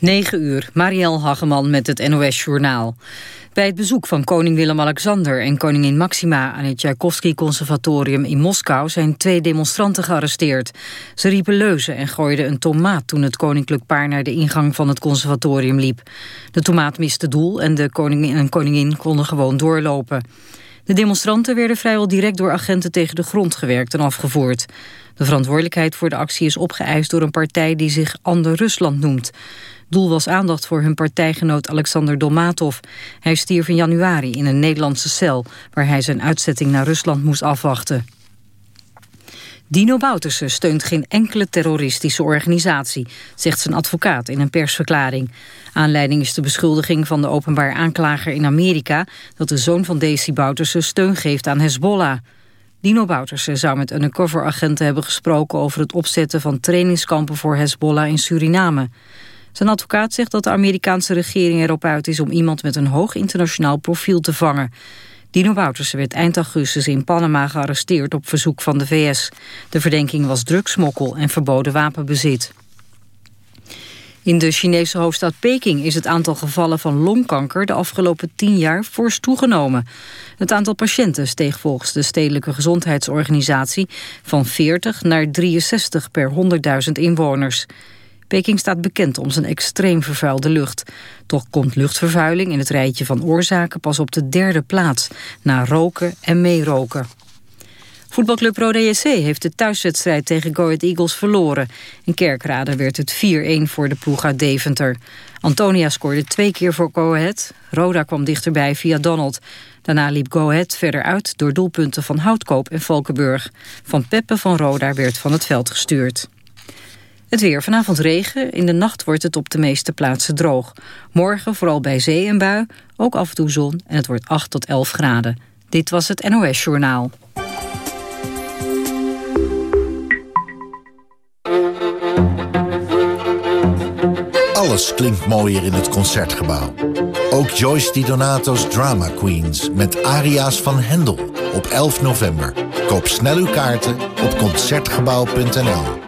9 uur, Marielle Hageman met het NOS Journaal. Bij het bezoek van koning Willem-Alexander en koningin Maxima... aan het Tchaikovsky-conservatorium in Moskou... zijn twee demonstranten gearresteerd. Ze riepen leuzen en gooiden een tomaat... toen het koninklijk paar naar de ingang van het conservatorium liep. De tomaat miste doel en de koningin en koningin konden gewoon doorlopen. De demonstranten werden vrijwel direct door agenten tegen de grond gewerkt en afgevoerd. De verantwoordelijkheid voor de actie is opgeëist door een partij die zich Ander Rusland noemt. Doel was aandacht voor hun partijgenoot Alexander Dolmatov. Hij stierf in januari in een Nederlandse cel... waar hij zijn uitzetting naar Rusland moest afwachten. Dino Bouterse steunt geen enkele terroristische organisatie, zegt zijn advocaat in een persverklaring. Aanleiding is de beschuldiging van de openbaar aanklager in Amerika dat de zoon van Desi Bouterse steun geeft aan Hezbollah. Dino Bouterse zou met undercover-agenten hebben gesproken over het opzetten van trainingskampen voor Hezbollah in Suriname. Zijn advocaat zegt dat de Amerikaanse regering erop uit is om iemand met een hoog internationaal profiel te vangen. Dino Boutersen werd eind augustus in Panama gearresteerd op verzoek van de VS. De verdenking was drugsmokkel en verboden wapenbezit. In de Chinese hoofdstad Peking is het aantal gevallen van longkanker de afgelopen tien jaar fors toegenomen. Het aantal patiënten steeg volgens de Stedelijke Gezondheidsorganisatie van 40 naar 63 per 100.000 inwoners. Peking staat bekend om zijn extreem vervuilde lucht. Toch komt luchtvervuiling in het rijtje van oorzaken pas op de derde plaats, na roken en meeroken. Voetbalclub Rode JC heeft de thuiswedstrijd tegen Go Ahead Eagles verloren. In Kerkrade werd het 4-1 voor de ploeg uit Deventer. Antonia scoorde twee keer voor Go Ahead. Roda kwam dichterbij via Donald. Daarna liep Go Ahead verder uit door doelpunten van Houtkoop en Valkenburg. Van Peppe van Roda werd van het veld gestuurd. Het weer. Vanavond regen. In de nacht wordt het op de meeste plaatsen droog. Morgen vooral bij zee en bui. Ook af en toe zon. En het wordt 8 tot 11 graden. Dit was het NOS Journaal. Alles klinkt mooier in het Concertgebouw. Ook Joyce Di Donato's Drama Queens met aria's van Hendel op 11 november. Koop snel uw kaarten op Concertgebouw.nl.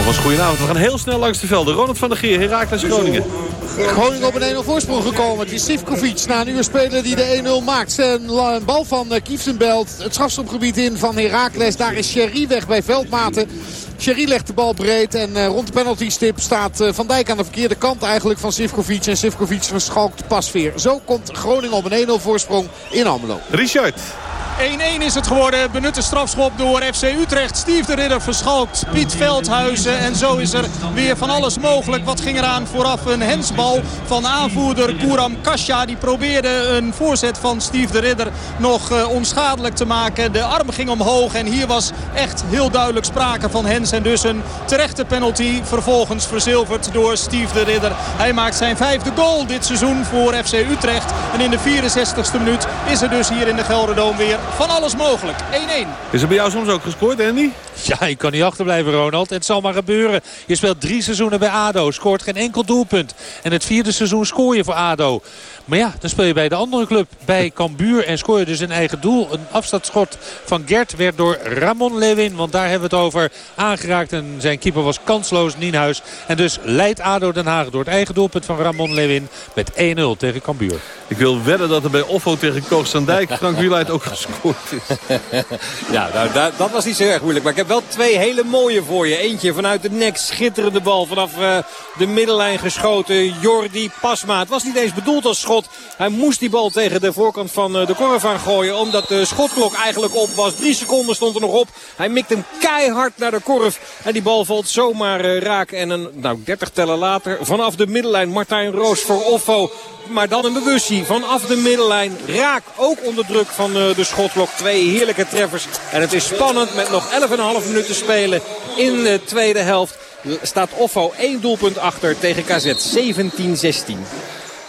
Alvast goedenavond. We gaan heel snel langs de velden. Ronald van der Geer, Herakles Groningen. Groningen op een 1-0 voorsprong gekomen. Het is Sivkovic na een uur speler die de 1-0 maakt. Een bal van eh, Kiefsenbelt. Het strafstopgebied in van Herakles. Daar is Sherry weg bij Veldmaten. Sherry legt de bal breed en uh, rond de penaltystip staat uh, Van Dijk aan de verkeerde kant eigenlijk van Sivkovic. En Sivkovic verschalkt Pasveer. Zo komt Groningen op een 1-0 voorsprong in Almelo. Richard. 1-1 is het geworden. Benutte strafschop door FC Utrecht. Steve de Ridder verschalkt Piet Veldhuizen. En zo is er weer van alles mogelijk. Wat ging eraan vooraf? Een hensbal van aanvoerder Kouram Kasja. Die probeerde een voorzet van Steve de Ridder nog uh, onschadelijk te maken. De arm ging omhoog en hier was echt heel duidelijk sprake van hens. En dus een terechte penalty. Vervolgens verzilverd door Steve de Ridder. Hij maakt zijn vijfde goal dit seizoen voor FC Utrecht. En in de 64ste minuut is er dus hier in de Gelderdoom weer van alles mogelijk. 1-1. Is er bij jou soms ook gescoord, Andy? Ja, je kan niet achterblijven, Ronald. Het zal maar gebeuren. Je speelt drie seizoenen bij ADO. Scoort geen enkel doelpunt. En het vierde seizoen scoor je voor ADO. Maar ja, dan speel je bij de andere club. Bij Cambuur. En scoor je dus een eigen doel. Een afstandsschot van Gert werd door Ramon Lewin. Want daar hebben we het over aangeraakt. En zijn keeper was kansloos, Nienhuis. En dus leidt ADO Den Haag door het eigen doelpunt van Ramon Lewin. Met 1-0 tegen Cambuur. Ik wil wedden dat er bij Offo tegen Koogstandijk Frank Wieluid ook gescoord ja, nou, dat, dat was niet zo erg moeilijk. Maar ik heb wel twee hele mooie voor je. Eentje vanuit de nek, schitterende bal vanaf uh, de middenlijn geschoten. Jordi Pasma. Het was niet eens bedoeld als schot. Hij moest die bal tegen de voorkant van uh, de korf aan gooien. Omdat de schotklok eigenlijk op was. Drie seconden stond er nog op. Hij mikt hem keihard naar de korf. En die bal valt zomaar uh, raak. En een, nou, 30 tellen later vanaf de middenlijn Martijn Roos voor Offo maar dan een bewustzijn vanaf de middenlijn. Raak ook onder druk van de schotklok. Twee heerlijke treffers. En het is spannend met nog 11,5 minuten spelen in de tweede helft. Staat Offo één doelpunt achter tegen KZ 17-16.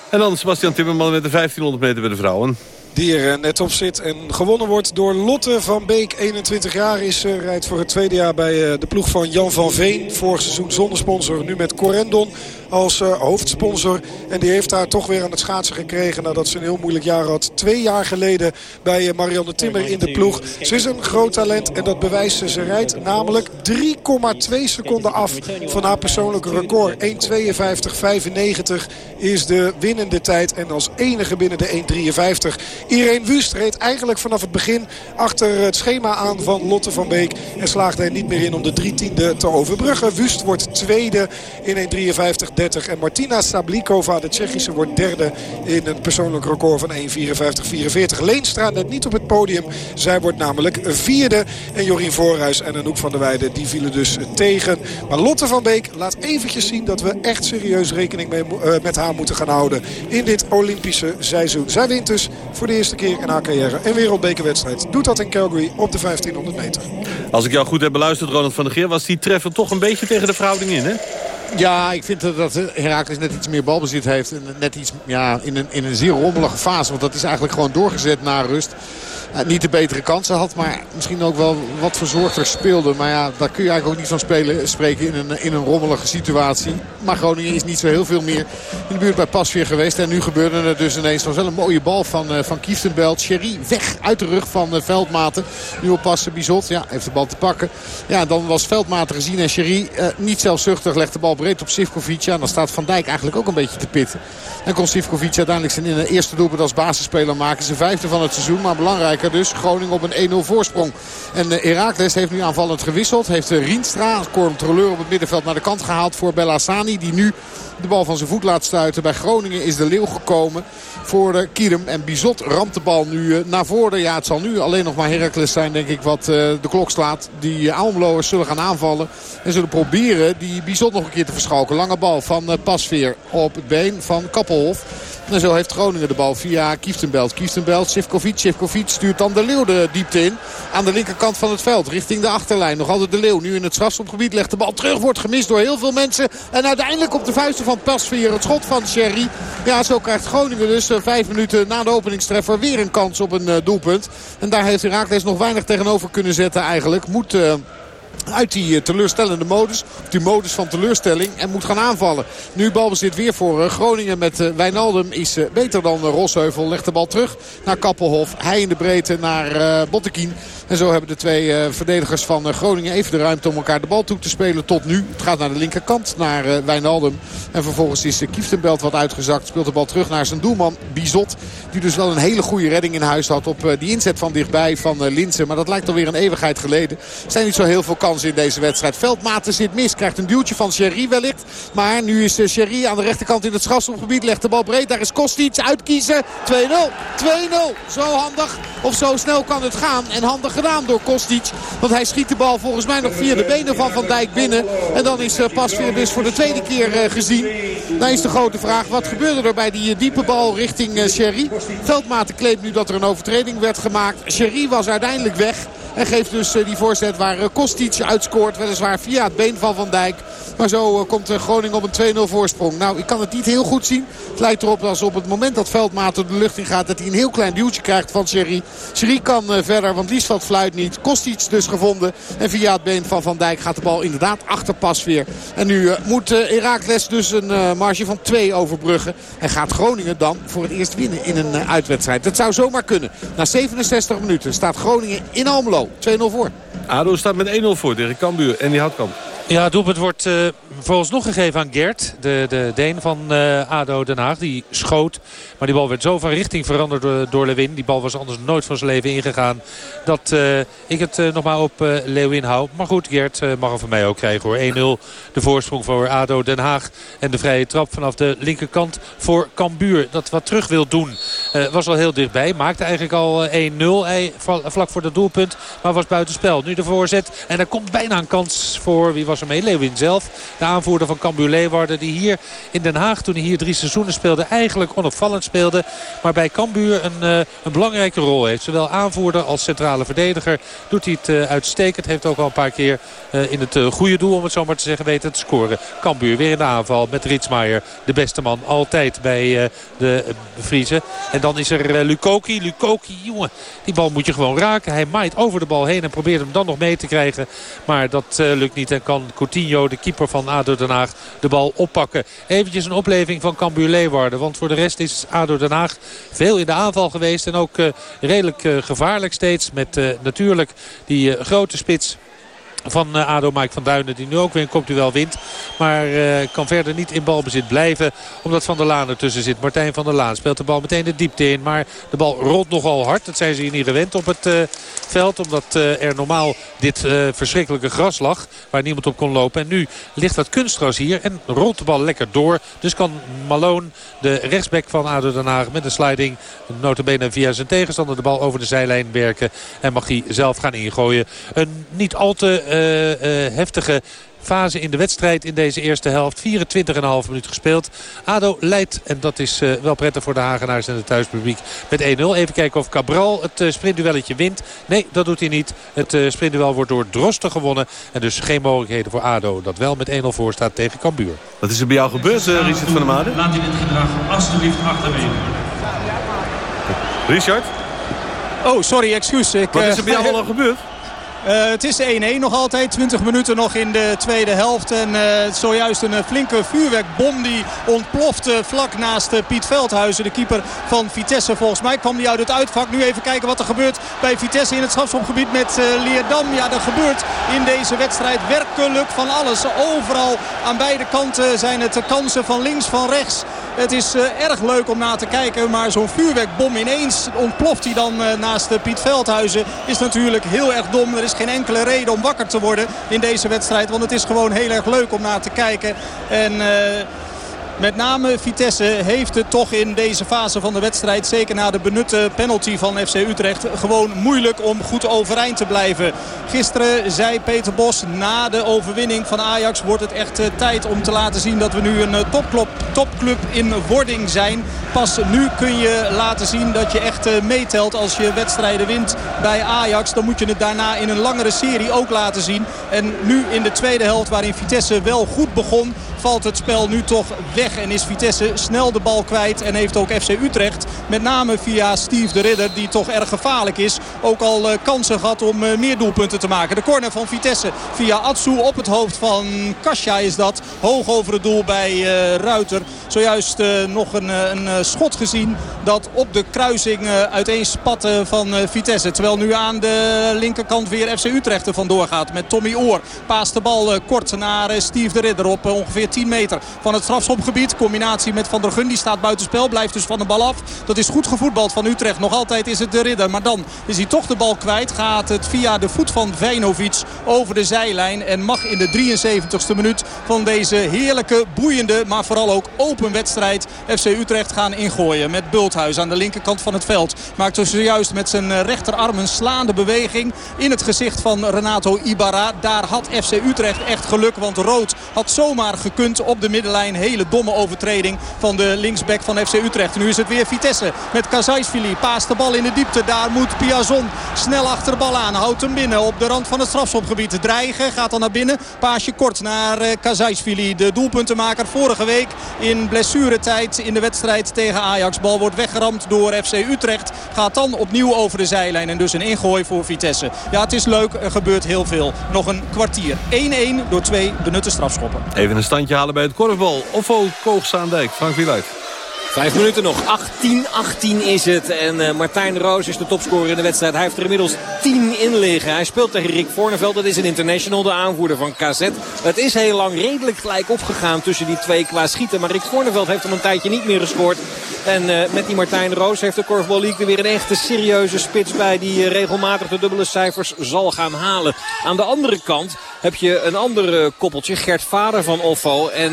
En dan Sebastian Timmerman met de 1500 meter bij de vrouwen die er net op zit. En gewonnen wordt door Lotte van Beek. 21 jaar is ze. Rijdt voor het tweede jaar bij de ploeg van Jan van Veen. Vorig seizoen zonder sponsor. Nu met Corendon als uh, hoofdsponsor. En die heeft daar toch weer aan het schaatsen gekregen nadat ze een heel moeilijk jaar had. Twee jaar geleden bij uh, Marianne Timmer in de ploeg. Ze is een groot talent en dat bewijst ze. Ze rijdt namelijk 3,2 seconden af van haar persoonlijke record. 1.52.95 is de winnende tijd. En als enige binnen de 1.53. Irene Wust reed eigenlijk vanaf het begin achter het schema aan van Lotte van Beek. En slaagde er niet meer in om de drie tiende te overbruggen. Wust wordt tweede in 1.53. En Martina Sablikova, de Tsjechische, wordt derde in een persoonlijk record van 1.54.44. Leenstra net niet op het podium. Zij wordt namelijk vierde. En Jorien Voorhuis en Anouk van der Weijden die vielen dus tegen. Maar Lotte van Beek laat eventjes zien dat we echt serieus rekening mee, uh, met haar moeten gaan houden. In dit Olympische seizoen. Zij wint dus voor de eerste keer in haar carrière een wereldbekerwedstrijd. Doet dat in Calgary op de 1500 meter. Als ik jou goed heb beluisterd, Ronald van der Geer... was die treffer toch een beetje tegen de verhouding in, hè? Ja, ik vind dat Herakles net iets meer balbezit heeft. Net iets ja, in, een, in een zeer rommelige fase. Want dat is eigenlijk gewoon doorgezet na rust. Uh, niet de betere kansen had, maar misschien ook wel wat verzorgder speelde. Maar ja, daar kun je eigenlijk ook niet van spelen, spreken in een, in een rommelige situatie. Maar Groningen is niet zo heel veel meer in de buurt bij Pasveer geweest. En nu gebeurde er dus ineens nog wel een mooie bal van, uh, van Kieftenbelt. Sherry weg uit de rug van uh, Veldmaten. Nu oppassen Bizot. Ja, heeft de bal te pakken. Ja, dan was Veldmaten gezien en Sherry niet zelfzuchtig. Legt de bal breed op Sivkovic. Ja, dan staat Van Dijk eigenlijk ook een beetje te pitten. En kon Sivkovic uiteindelijk zijn in de eerste doelpunt als basisspeler maken. Zijn vijfde van het seizoen. Maar dus. Groningen op een 1-0 voorsprong. En Herakles heeft nu aanvallend gewisseld. Heeft Rienstra, controleur op het middenveld, naar de kant gehaald voor Bellassani. Die nu de bal van zijn voet laat stuiten. Bij Groningen is de leeuw gekomen voor de Kierum. En Bizot ramt de bal nu naar voren. Ja, het zal nu alleen nog maar Heracles zijn, denk ik, wat de klok slaat. Die Almloers zullen gaan aanvallen. En zullen proberen die Bizot nog een keer te verschalken. Lange bal van Pasveer op het been van Kappelhof. En zo heeft Groningen de bal via Kieftenbelt. Kieftenbelt, Sivkovic. Sivkovic stuurt dan de Leeuw de diepte in. Aan de linkerkant van het veld. Richting de achterlijn. Nog altijd de Leeuw. Nu in het strafschopgebied legt de bal terug. Wordt gemist door heel veel mensen. En uiteindelijk op de vuisten van Pasveer. Het schot van Sherry. Ja, zo krijgt Groningen dus vijf minuten na de openingstreffer weer een kans op een doelpunt. En daar heeft Herakles nog weinig tegenover kunnen zetten eigenlijk. Moet... Uit die teleurstellende modus. Die modus van teleurstelling. En moet gaan aanvallen. Nu balbezit weer voor Groningen met Wijnaldum. Is beter dan Rosheuvel. Legt de bal terug naar Kappelhof. Hij in de breedte naar Bottekien. En zo hebben de twee verdedigers van Groningen even de ruimte om elkaar de bal toe te spelen tot nu. Het gaat naar de linkerkant, naar Wijnaldum. En vervolgens is Kieftenbelt wat uitgezakt. Speelt de bal terug naar zijn doelman Bizot. Die dus wel een hele goede redding in huis had op die inzet van dichtbij van Linsen. Maar dat lijkt alweer een eeuwigheid geleden. Er zijn niet zo heel veel kansen in deze wedstrijd. Veldmaten zit mis, krijgt een duwtje van Sherry wellicht. Maar nu is Sherry aan de rechterkant in het strafschopgebied. Legt de bal breed, daar is Kostic uitkiezen. 2-0, 2-0. Zo handig of zo snel kan het gaan. En handig gedaan door Kostic. Want hij schiet de bal volgens mij nog via de benen van Van Dijk binnen. En dan is Pasveer dus voor de tweede keer gezien. Dan is de grote vraag, wat gebeurde er bij die diepe bal richting Sherry? Veldmaten claimt nu dat er een overtreding werd gemaakt. Sherry was uiteindelijk weg. En geeft dus die voorzet waar Kostic uitscoort. Weliswaar via het been van Van Dijk. Maar zo komt Groningen op een 2-0 voorsprong. Nou, ik kan het niet heel goed zien. Het lijkt erop als op het moment dat Veldmaten de lucht in gaat... dat hij een heel klein duwtje krijgt van Sherry. Sherry kan verder, want Liesveld fluit niet. Kost iets dus gevonden. En via het been van Van Dijk gaat de bal inderdaad achterpas weer. En nu moet Herakles dus een marge van 2 overbruggen. En gaat Groningen dan voor het eerst winnen in een uitwedstrijd. Dat zou zomaar kunnen. Na 67 minuten staat Groningen in Almelo. 2-0 voor. ADO staat met 1-0 voor tegen Cambuur en die Houtkamp. Ja, het doelpunt wordt uh, volgens nog gegeven aan Gert. De, de Deen van uh, ADO Den Haag. Die schoot. Maar die bal werd zo van richting veranderd door, Lewin. Die bal was anders nooit van zijn leven ingegaan. Dat uh, ik het nog maar op Lewin hou. Maar goed, Gert mag er van mij ook krijgen hoor. 1-0 de voorsprong voor ADO Den Haag. En de vrije trap vanaf de linkerkant voor Cambuur. Dat wat terug wil doen. was al heel dichtbij. Maakte eigenlijk al 1-0 vlak voor het doelpunt. Maar was buitenspel. Nu de voorzet. En er komt bijna een kans voor... Wie was Leeuwin zelf. De aanvoerder van Cambuur Leeuwarden. Die hier in Den Haag toen hij hier drie seizoenen speelde. Eigenlijk onopvallend speelde. Maar bij Cambuur een, uh, een belangrijke rol heeft. Zowel aanvoerder als centrale verdediger doet hij het uh, uitstekend. Heeft ook al een paar keer uh, in het goede doel om het zo maar te zeggen weten te scoren. Cambuur weer in de aanval met Ritsmaier. De beste man altijd bij de Vriezen. En dan is er Lukoki. Lukoki, jongen, die bal moet je gewoon raken. Hij maait over de bal heen en probeert hem dan nog mee te krijgen. Maar dat lukt niet en kan Coutinho, de keeper van ADO Den Haag, de bal oppakken. Eventjes een opleving van Cambuur Leeuwarden. Want voor de rest is ADO Den Haag veel in de aanval geweest. En ook uh, redelijk uh, gevaarlijk steeds. Met uh, natuurlijk die grote spits van uh, ADO Mike van Duinen. Die nu ook weer een kopduel wint. Maar uh, kan verder niet in balbezit blijven. Omdat Van der Laan ertussen zit. Martijn van der Laan speelt de bal meteen de diepte in. Maar de bal rolt nogal hard. Dat zijn ze hier niet gewend op het uh, veld. Omdat er normaal dit verschrikkelijke gras lag. Waar niemand op kon lopen. En nu ligt dat kunstgras hier. En rolt de bal lekker door. Dus kan Malone, de rechtsback van ADO Den Haag. Met een sliding notabene via zijn tegenstander de bal over de zijlijn werken. En mag hij zelf gaan ingooien. Een niet al te heftige fase in de wedstrijd in deze eerste helft. 24,5 minuut gespeeld. ADO leidt, en dat is uh, wel prettig voor de Hagenaars en het thuispubliek, met 1-0. Even kijken of Cabral het uh, sprintduelletje wint. Nee, dat doet hij niet. Het uh, sprintduel wordt door Drosten gewonnen. En dus geen mogelijkheden voor ADO. Dat wel met 1-0 voor staat tegen Cambuur. Wat is er bij jou gebeurd, Richard van der Made? Laat u dit gedrag alsjeblieft achterwege. Richard? Oh, sorry, excuus. Ik, Wat is er bij jou al gebeurd? Uh, het is 1-1 nog altijd. 20 minuten nog in de tweede helft. En uh, zojuist een flinke vuurwerkbom die ontplofte vlak naast Piet Veldhuizen. De keeper van Vitesse volgens mij kwam die uit het uitvak. Nu even kijken wat er gebeurt bij Vitesse in het strafschopgebied met Leerdam. Ja, er gebeurt in deze wedstrijd werkelijk van alles. Overal aan beide kanten zijn het kansen van links, van rechts. Het is erg leuk om na te kijken. Maar zo'n vuurwerkbom ineens ontploft hij dan naast Piet Veldhuizen. Is natuurlijk heel erg dom. Er is geen enkele reden om wakker te worden in deze wedstrijd. Want het is gewoon heel erg leuk om naar te kijken. En... Met name Vitesse heeft het toch in deze fase van de wedstrijd... zeker na de benutte penalty van FC Utrecht... gewoon moeilijk om goed overeind te blijven. Gisteren zei Peter Bos na de overwinning van Ajax... wordt het echt tijd om te laten zien dat we nu een topclub, topclub in wording zijn. Pas nu kun je laten zien dat je echt meetelt als je wedstrijden wint bij Ajax. Dan moet je het daarna in een langere serie ook laten zien. En nu in de tweede helft waarin Vitesse wel goed begon valt het spel nu toch weg. En is Vitesse snel de bal kwijt. En heeft ook FC Utrecht met name via Steve de Ridder die toch erg gevaarlijk is. Ook al uh, kansen gehad om uh, meer doelpunten te maken. De corner van Vitesse via Atsu op het hoofd van Kasia is dat. Hoog over het doel bij uh, Ruiter. Zojuist nog een, een schot gezien dat op de kruising uiteen spatte van Vitesse. Terwijl nu aan de linkerkant weer FC Utrecht er vandoor gaat met Tommy Oor. Paast de bal kort naar Steve de Ridder op ongeveer 10 meter van het strafschopgebied. Combinatie met Van der Gun. Die staat buitenspel. Blijft dus van de bal af. Dat is goed gevoetbald van Utrecht. Nog altijd is het de ridder. Maar dan is hij toch de bal kwijt. Gaat het via de voet van Vejnovic over de zijlijn. En mag in de 73ste minuut van deze heerlijke, boeiende, maar vooral ook open wedstrijd FC Utrecht gaan ingooien. Met Bulthuis aan de linkerkant van het veld. Maakt dus zojuist met zijn rechterarm een slaande beweging in het gezicht van Renato Ibarra. Daar had FC Utrecht echt geluk. Want rood had zomaar gekund op de middenlijn. Hele domme overtreding van de linksback van FC Utrecht. Nu is het weer Vitesse met Kazaisvili. Paast de bal in de diepte. Daar moet Piazon snel achter de bal aan. Houdt hem binnen op de rand van het strafschopgebied. Dreigen gaat dan naar binnen. Paasje kort naar uh, Kazaisvili. De doelpuntenmaker vorige week in blessuretijd in de wedstrijd tegen Ajax. Bal wordt weggeramd door FC Utrecht. Gaat dan opnieuw over de zijlijn. En dus een ingooi voor Vitesse. Ja, het is leuk. Er gebeurt heel veel. Nog een kwartier. 1-1 door twee benutte strafschoppen. Even een standje halen bij het korfbal. Offo Koogsaandijk. Frank Wieluid. Vijf minuten nog. 18-18 is het. En uh, Martijn Roos is de topscorer in de wedstrijd. Hij heeft er inmiddels 10 in liggen. Hij speelt tegen Rick Voorneveld. Dat is een international, de aanvoerder van KZ. Het is heel lang redelijk gelijk opgegaan tussen die twee qua schieten. Maar Rick Voorneveld heeft al een tijdje niet meer gescoord. En uh, met die Martijn Roos heeft de Korfbal League er weer een echte serieuze spits bij. Die uh, regelmatig de dubbele cijfers zal gaan halen. Aan de andere kant heb je een ander koppeltje. Gert Vader van Offo en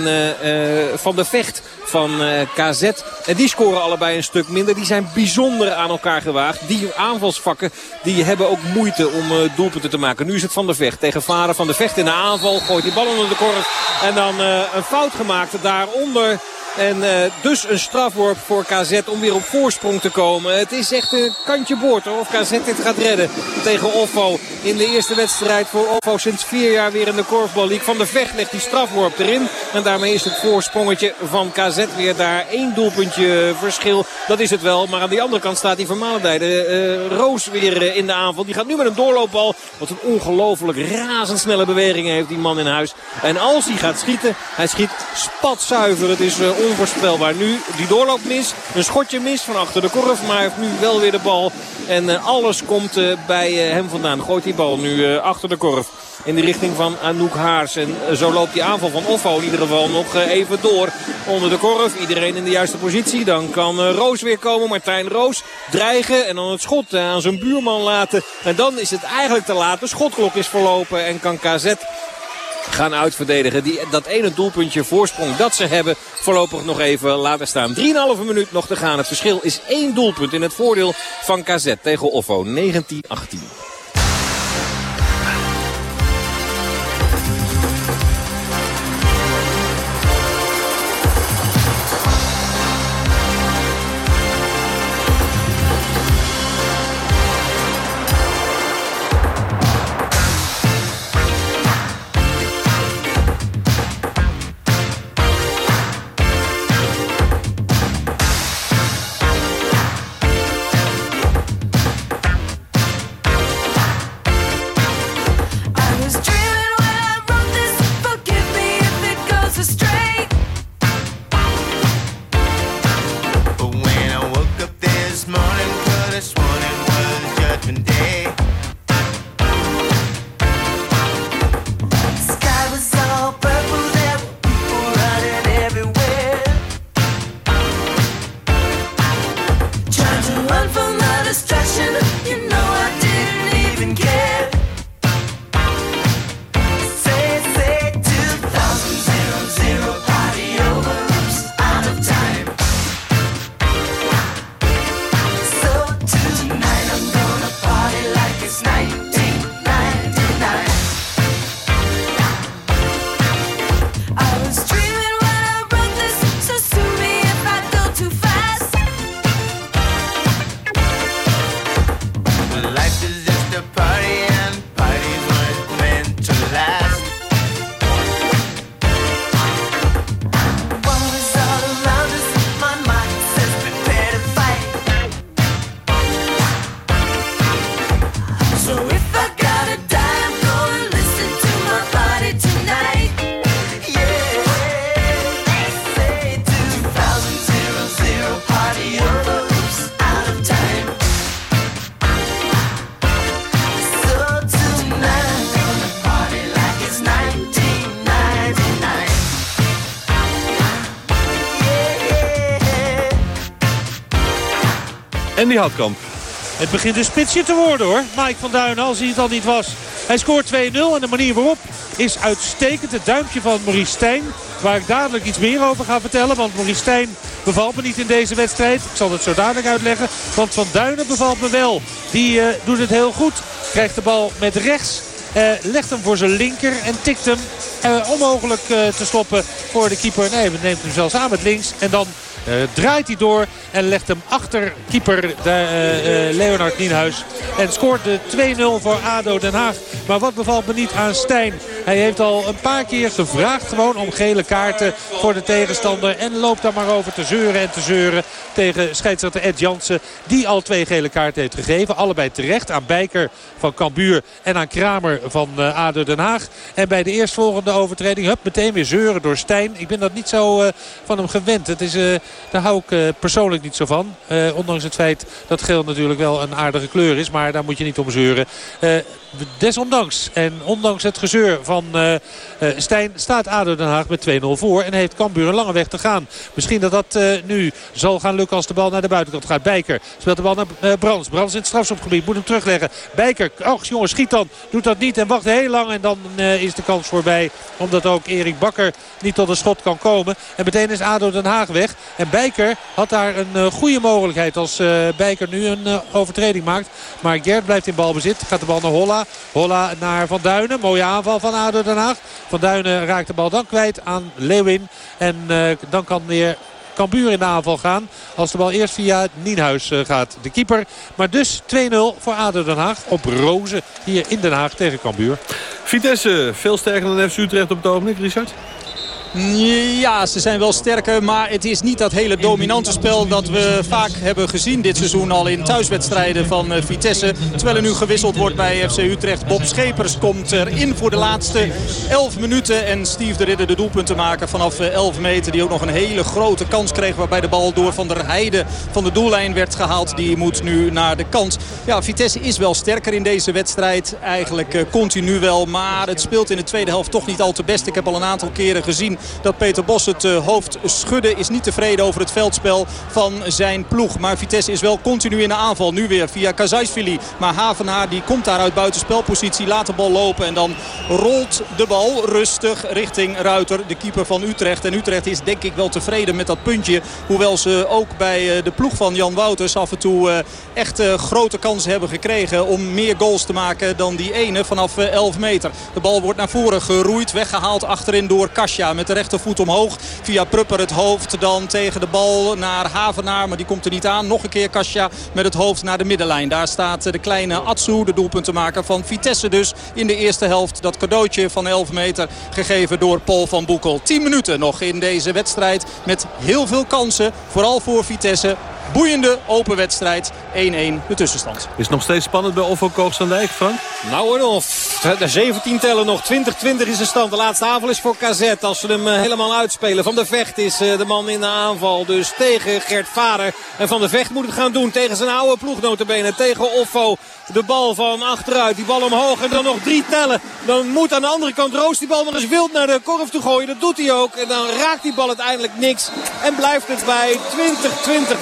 Van de Vecht van KZ. En die scoren allebei een stuk minder. Die zijn bijzonder aan elkaar gewaagd. Die aanvalsvakken die hebben ook moeite om doelpunten te maken. Nu is het Van de Vecht tegen Vader van de Vecht in de aanval. Gooit die bal onder de korf. En dan een fout gemaakt daaronder. En uh, dus een strafworp voor KZ om weer op voorsprong te komen. Het is echt een kantje boord. Of KZ dit gaat redden tegen Offo. In de eerste wedstrijd voor Offo sinds vier jaar weer in de korfbal. Van de Vecht legt die strafworp erin. En daarmee is het voorsprongetje van KZ weer daar één doelpuntje verschil. Dat is het wel. Maar aan die andere kant staat die van Malendij. De uh, Roos weer uh, in de aanval. Die gaat nu met een doorloopbal. Wat een ongelooflijk razendsnelle beweging heeft die man in huis. En als hij gaat schieten. Hij schiet spatzuiver. Het is onvoorspelbaar. Nu die doorloop mis. Een schotje mis van achter de korf. Maar heeft nu wel weer de bal. En uh, alles komt uh, bij uh, hem vandaan. Gooit die bal nu achter de korf. In de richting van Anouk Haars. En zo loopt die aanval van Offo in ieder geval nog even door. Onder de korf. Iedereen in de juiste positie. Dan kan Roos weer komen. Martijn Roos dreigen. En dan het schot aan zijn buurman laten. En dan is het eigenlijk te laat. De schotklok is verlopen. En kan KZ gaan uitverdedigen. Die, dat ene doelpuntje voorsprong dat ze hebben voorlopig nog even laten staan. 3,5 minuut nog te gaan. Het verschil is één doelpunt in het voordeel van KZ tegen Offo 19-18. Het begint een spitsje te worden hoor. Mike van Duinen als hij het al niet was. Hij scoort 2-0 en de manier waarop is uitstekend. Het duimpje van Maurice Stijn. Waar ik dadelijk iets meer over ga vertellen. Want Maurice Stijn bevalt me niet in deze wedstrijd. Ik zal het zo dadelijk uitleggen. Want Van Duinen bevalt me wel. Die uh, doet het heel goed. Krijgt de bal met rechts legt hem voor zijn linker en tikt hem onmogelijk te stoppen voor de keeper. Nee, neemt hem zelfs aan met links. En dan uh, draait hij door en legt hem achter keeper de, uh, uh, Leonard Nienhuis. En scoort de 2-0 voor ADO Den Haag. Maar wat bevalt me niet aan Stijn. Hij heeft al een paar keer gevraagd gewoon om gele kaarten voor de tegenstander. En loopt daar maar over te zeuren en te zeuren tegen scheidsrechter Ed Jansen. Die al twee gele kaarten heeft gegeven. Allebei terecht aan Bijker van Cambuur en aan Kramer van ADO Den Haag. En bij de eerstvolgende overtreding, hup, meteen weer zeuren door Stijn. Ik ben dat niet zo van hem gewend. Het is... Daar hou ik uh, persoonlijk niet zo van. Uh, ondanks het feit dat geel natuurlijk wel een aardige kleur is. Maar daar moet je niet om zeuren. Uh, desondanks en ondanks het gezeur van Stijn staat ADO Den Haag met 2-0 voor. En heeft Cambuur een lange weg te gaan. Misschien dat dat nu zal gaan lukken als de bal naar de buitenkant gaat. Bijker speelt de bal naar Brands. Brands in het strafschopgebied. Moet hem terugleggen. Bijker. Och jongens schiet dan. Doet dat niet en wacht heel lang. En dan is de kans voorbij. Omdat ook Erik Bakker niet tot een schot kan komen. En meteen is ADO Den Haag weg. En Bijker had daar een uh, goede mogelijkheid als uh, Bijker nu een uh, overtreding maakt. Maar Gert blijft in balbezit. Gaat de bal naar Holla. Holla naar Van Duinen. Mooie aanval van ADO Den Haag. Van Duinen raakt de bal dan kwijt aan Leeuwin. En dan kan weer Cambuur in de aanval gaan. Als de bal eerst via Nienhuis gaat. De keeper. Maar dus 2-0 voor ADO Den Haag op Rozen hier in Den Haag tegen Cambuur. Vitesse veel sterker dan FC Utrecht op het ogenblik, Richard? Ja, ze zijn wel sterker, maar het is niet dat hele dominante spel dat we vaak hebben gezien dit seizoen al in thuiswedstrijden van eh, Vitesse. Terwijl er nu gewisseld wordt bij FC Utrecht. Bob Schepers komt erin voor de laatste 11 minuten. En Steve de Ridder de doelpunten maken vanaf 11 eh, meter. Die ook nog een hele grote kans kreeg waarbij de bal door Van der Heijden van de doellijn werd gehaald. Die moet nu naar de kant. Ja, Vitesse is wel sterker in deze wedstrijd. Eigenlijk eh, continu wel, maar het speelt in de tweede helft toch niet al te best. Ik heb al een aantal keren gezien dat Peter Bos het eh, hoofd schudde. Is niet tevreden over het veldspel van zijn ploeg. Maar Vitesse is wel continu in de aanval. Nu weer via Kazajsvili. Maar Havenaar die komt daar uit buitenspelpositie. Laat de bal lopen en dan rolt de bal rustig richting Ruiter. De keeper van Utrecht. En Utrecht is denk ik wel tevreden met dat puntje. Hoewel ze ook bij eh, de ploeg van Jan Wouters af en toe eh, echt grote kansen hebben gekregen. Om meer goals te maken dan die ene vanaf 11 meter. De bal wordt naar voren geroeid. Weggehaald achterin door Kasia met de rechtervoet omhoog. Via Prupper het hoofd dan tegen de bal naar Havenaar. Maar die komt er niet aan. Nog een keer Kasia met het hoofd naar de middenlijn. Daar staat de kleine Atsu, de doelpuntenmaker van Vitesse dus. In de eerste helft dat cadeautje van 11 meter gegeven door Paul van Boekel. 10 minuten nog in deze wedstrijd met heel veel kansen. Vooral voor Vitesse. Boeiende open wedstrijd. 1-1 de tussenstand. Is nog steeds spannend bij Offo Dijk, Frank? Nou en of. De 17 tellen nog. 20-20 is de stand. De laatste aanval is voor KZ. Als ze hem eh, helemaal uitspelen. Van de Vecht is eh, de man in de aanval. Dus tegen Gert Vader. En Van de Vecht moet het gaan doen tegen zijn oude ploegnotenbenen. Tegen Offo. De bal van achteruit. Die bal omhoog. En dan nog drie tellen. Dan moet aan de andere kant Roos die bal nog eens wild naar de korf toe gooien. Dat doet hij ook. En dan raakt die bal uiteindelijk niks. En blijft het bij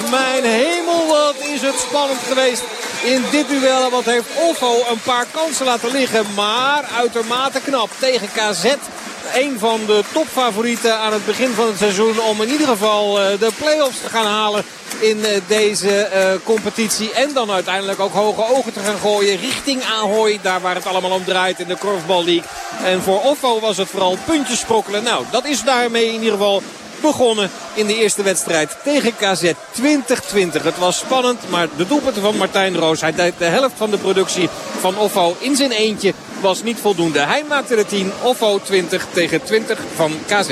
20-20 mei mijn hemel, wat is het spannend geweest in dit duel. Wat heeft Offo een paar kansen laten liggen. Maar uitermate knap tegen KZ. Een van de topfavorieten aan het begin van het seizoen om in ieder geval eh, de play-offs te gaan halen in eh, deze eh, competitie. En dan uiteindelijk ook hoge ogen te gaan gooien richting Ahoy. Daar waar het allemaal om draait in de Korfbal League. En voor Offo was het vooral puntjes sprokkelen. Nou, dat is daarmee in ieder geval begonnen in de eerste wedstrijd tegen KZ 2020. Het was spannend, maar de doelpunten van Martijn Roos, hij deed de helft van de productie van Offo in zijn eentje, was niet voldoende. Hij maakte de 10, Offo 20 tegen 20 van KZ.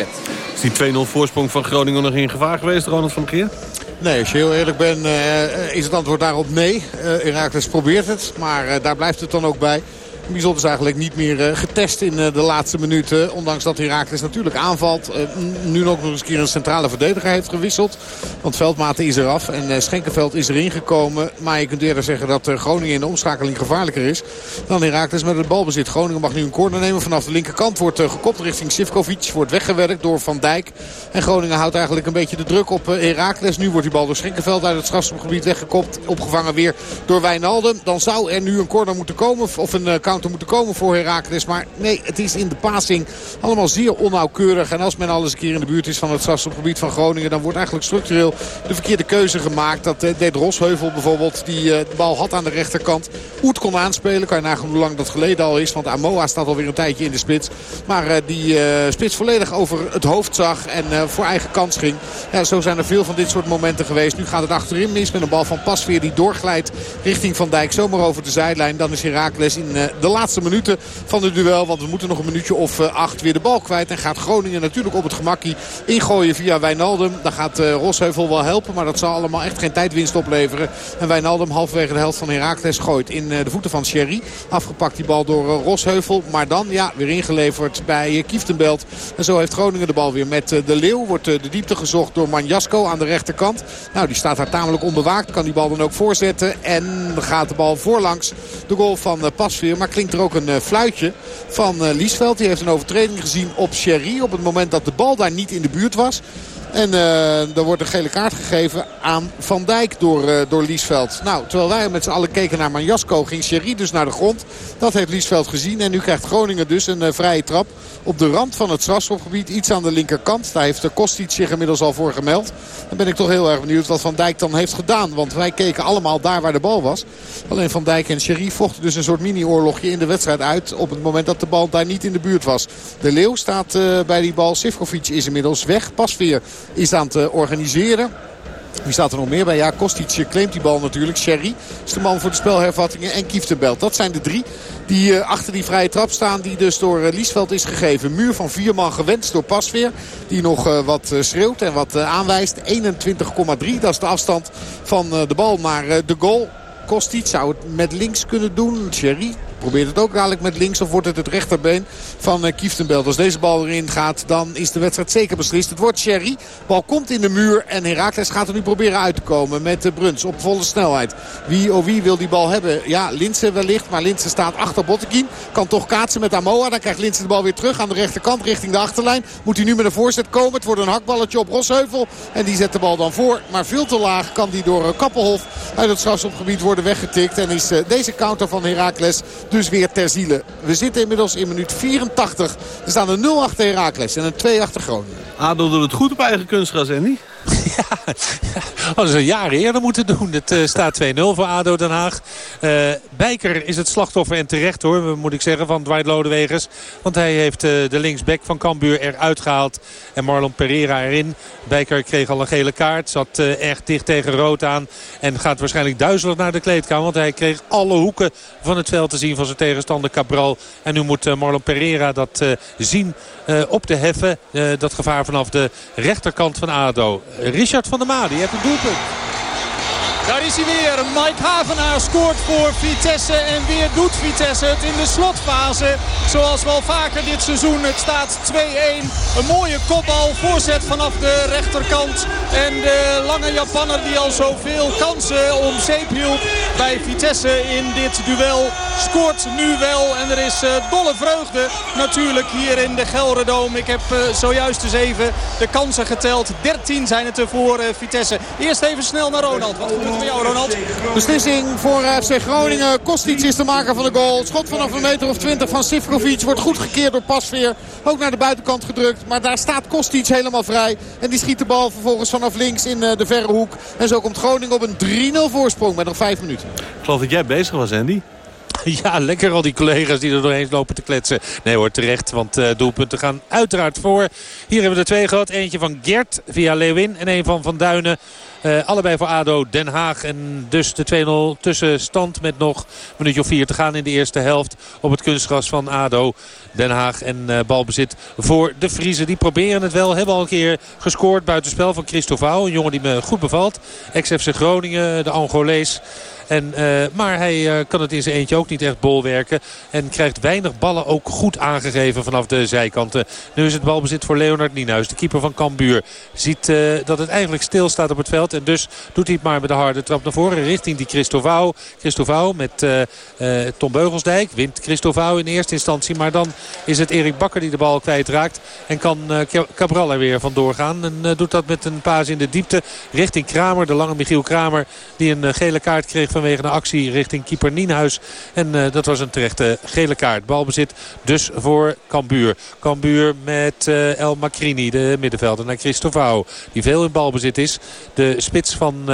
Is die 2-0 voorsprong van Groningen nog in gevaar geweest, Ronald van Geer? Nee, als je heel eerlijk bent, uh, is het antwoord daarop nee. Uh, Herakles probeert het, maar uh, daar blijft het dan ook bij. Bizot is eigenlijk niet meer eh, getest in eh, de laatste minuten. Ondanks dat Herakles natuurlijk aanvalt. Eh, nu nog eens een keer een centrale verdediger heeft gewisseld. Want Veldmaten is eraf en Schenkenveld is erin gekomen. Maar je kunt eerder zeggen dat Groningen in de omschakeling gevaarlijker is dan Herakles met het balbezit. Groningen mag nu een corner nemen. Vanaf de linkerkant wordt gekopt richting Sivkovic. Wordt weggewerkt door Van Dijk. En Groningen houdt eigenlijk een beetje de druk op Herakles. Nu wordt die bal door Schenkenveld uit het strafschopgebied weggekopt. Opgevangen weer door Wijnaldum. Dan zou er nu een corner moeten komen. Of een counter counter moeten komen voor Heracles. Maar nee, het is in de passing allemaal zeer onnauwkeurig. En als men al eens een keer in de buurt is van het strafschopgebied van Groningen... dan wordt eigenlijk structureel de verkeerde keuze gemaakt. Dat deed Rosheuvel bijvoorbeeld, die de bal had aan de rechterkant. Oet kon aanspelen, kan je nagaan hoe lang dat geleden al is. Want Amoa staat alweer een tijdje in de spits. Maar die spits volledig over het hoofd zag en voor eigen kans ging. Ja, zo zijn er veel van dit soort momenten geweest. Nu gaat het achterin mis met een bal van Pasveer die doorglijdt richting Van Dijk. Zomaar over de zijlijn. Dan is Herakles in de laatste minuten van het duel. Want we moeten nog een minuutje of acht weer de bal kwijt. En gaat Groningen natuurlijk op het gemakkie ingooien via Wijnaldum. Dan gaat Rosheuvel wel helpen. Maar dat zal allemaal echt geen tijdwinst opleveren. En Wijnaldum halverwege de helft van Herakles gooit in de voeten van Sherry. Afgepakt die bal door Rosheuvel. Maar dan ja, weer ingeleverd bij Kieftenbelt. En zo heeft Groningen de bal weer met de Leeuw. Wordt de diepte gezocht door Manjasko aan de rechterkant. Nou, die staat daar tamelijk onbewaakt. Kan die bal dan ook voorzetten. En gaat de bal voorlangs de goal van Pasveer. Klinkt er ook een fluitje van Liesveld. Die heeft een overtreding gezien op Sherry. Op het moment dat de bal daar niet in de buurt was. En uh, er wordt een gele kaart gegeven aan Van Dijk door, uh, door Liesveld. Nou, terwijl wij met z'n allen keken naar Manjasko ging Sherry dus naar de grond. Dat heeft Liesveld gezien. En nu krijgt Groningen dus een uh, vrije trap op de rand van het strafschopgebied. Iets aan de linkerkant. Daar heeft Kostic zich inmiddels al voor gemeld. Dan ben ik toch heel erg benieuwd wat Van Dijk dan heeft gedaan. Want wij keken allemaal daar waar de bal was. Alleen Van Dijk en Sherry vochten dus een soort mini-oorlogje in de wedstrijd uit. Op het moment dat de bal daar niet in de buurt was. De Leeuw staat bij die bal. Sivkovic is inmiddels weg. Pasveer is aan het organiseren. Wie staat er nog meer bij? Ja, Kostic claimt die bal natuurlijk. Sherry is de man voor de spelhervattingen. En Kieftenbelt. Dat zijn de drie die uh, achter die vrije trap staan. Die dus door Liesveld is gegeven. Muur van vier man gewenst door Pasveer. Die nog wat schreeuwt en wat aanwijst. 21,3. Dat is de afstand van de bal naar de goal. Kostic zou het met links kunnen doen. Sherry probeert het ook dadelijk met links. Of wordt het het rechterbeen van uh, Kieftenbelt. Als deze bal erin gaat, dan is de wedstrijd zeker beslist. Het wordt Sherry. Bal komt in de muur. En Herakles gaat er nu proberen uit te komen met uh, Bruns op volle snelheid. Wie oh wie wil die bal hebben? Ja, Linse wellicht. Maar Linse staat achter Bottekin. Kan toch kaatsen met Amoa. Dan krijgt Linse de bal weer terug aan de rechterkant richting de achterlijn. Moet hij nu met een voorzet komen. Het wordt een hakballetje op Rosheuvel. En die zet de bal dan voor. Maar veel te laag kan die door uh, Kappelhof uit het strafschopgebied worden weggetikt. En is deze counter van Herakles dus weer ter ziele. We zitten inmiddels in minuut 84. Er staan een 0 achter Herakles en een 2 achter Groningen. ADO doet het goed op eigen kunstgras, Andy. Ja, hadden ze een jaar eerder moeten doen. Het uh, staat 2-0 voor ADO Den Haag. Uh, Bijker is het slachtoffer en terecht hoor, moet ik zeggen, van Dwight Lodewegers. Want hij heeft uh, de linksback van Cambuur eruit gehaald. En Marlon Pereira erin. Bijker kreeg al een gele kaart. Zat echt dicht tegen rood aan. En gaat waarschijnlijk duizelig naar de kleedkamer. Want hij kreeg alle hoeken van het veld te zien van zijn tegenstander Cabral. En nu moet Marlon Pereira dat zien op te heffen. dat gevaar vanaf de rechterkant van ADO. Van der Maa, die heeft een doelpunt. Daar is hij weer. Mike Havenaar scoort voor Vitesse. En weer doet Vitesse het in de slotfase. Zoals wel vaker dit seizoen. Het staat 2-1. Een mooie kopbal. Voorzet vanaf de rechterkant. En de lange Japanner die al zoveel kansen om zeep hielp bij Vitesse in dit duel. Scoort nu wel. En er is uh, dolle vreugde natuurlijk hier in de Gelredoom. Ik heb uh, zojuist eens even de kansen geteld. 13 zijn het er voor uh, Vitesse. Eerst even snel naar Ronald. Wat jou, Ronald? Beslissing voor FC Groningen. Kostic is de maker van de goal. Schot vanaf een meter of 20 van Sivkovic. Wordt goed gekeerd door Pasveer. Ook naar de buitenkant gedrukt. Maar daar staat Kostic helemaal vrij. En die schiet de bal vervolgens vanaf links in de verre hoek. En zo komt Groningen op een 3-0 voorsprong met nog 5 minuten. Ik geloof dat jij bezig was, Andy. Ja, lekker al die collega's die er doorheen lopen te kletsen. Nee hoor, terecht, want uh, doelpunten gaan uiteraard voor. Hier hebben we er twee gehad. Eentje van Gert via Leeuwin en een van Van Duinen. Uh, allebei voor ADO Den Haag. En dus de 2-0 tussenstand met nog een minuutje of vier te gaan in de eerste helft. Op het kunstgras van ADO Den Haag. En uh, balbezit voor de Vriezen. Die proberen het wel. Hebben al een keer gescoord buitenspel van Christophe Een jongen die me goed bevalt. Ex-FC Groningen, de Angolees. En, uh, maar hij kan het in zijn eentje ook niet echt bolwerken. En krijgt weinig ballen ook goed aangegeven vanaf de zijkanten. Nu is het balbezit voor Leonard Nienhuis, de keeper van Cambuur. Ziet dat het eigenlijk stil staat op het veld. En dus doet hij het maar met de harde trap naar voren richting die Christovau. Christovau met uh, uh, Tom Beugelsdijk. Wint Christovau in eerste instantie. Maar dan is het Erik Bakker die de bal kwijtraakt. En kan uh, Cabral er weer vandoor gaan. En doet dat met een paas in de diepte richting Kramer. De lange Michiel Kramer die een gele kaart kreeg vanwege een actie richting keeper Nienhuis. En dat was een terechte gele kaart. Balbezit dus voor Cambuur. Cambuur met El Macrini, de middenvelder, naar Christovau. Die veel in balbezit is. De spits van...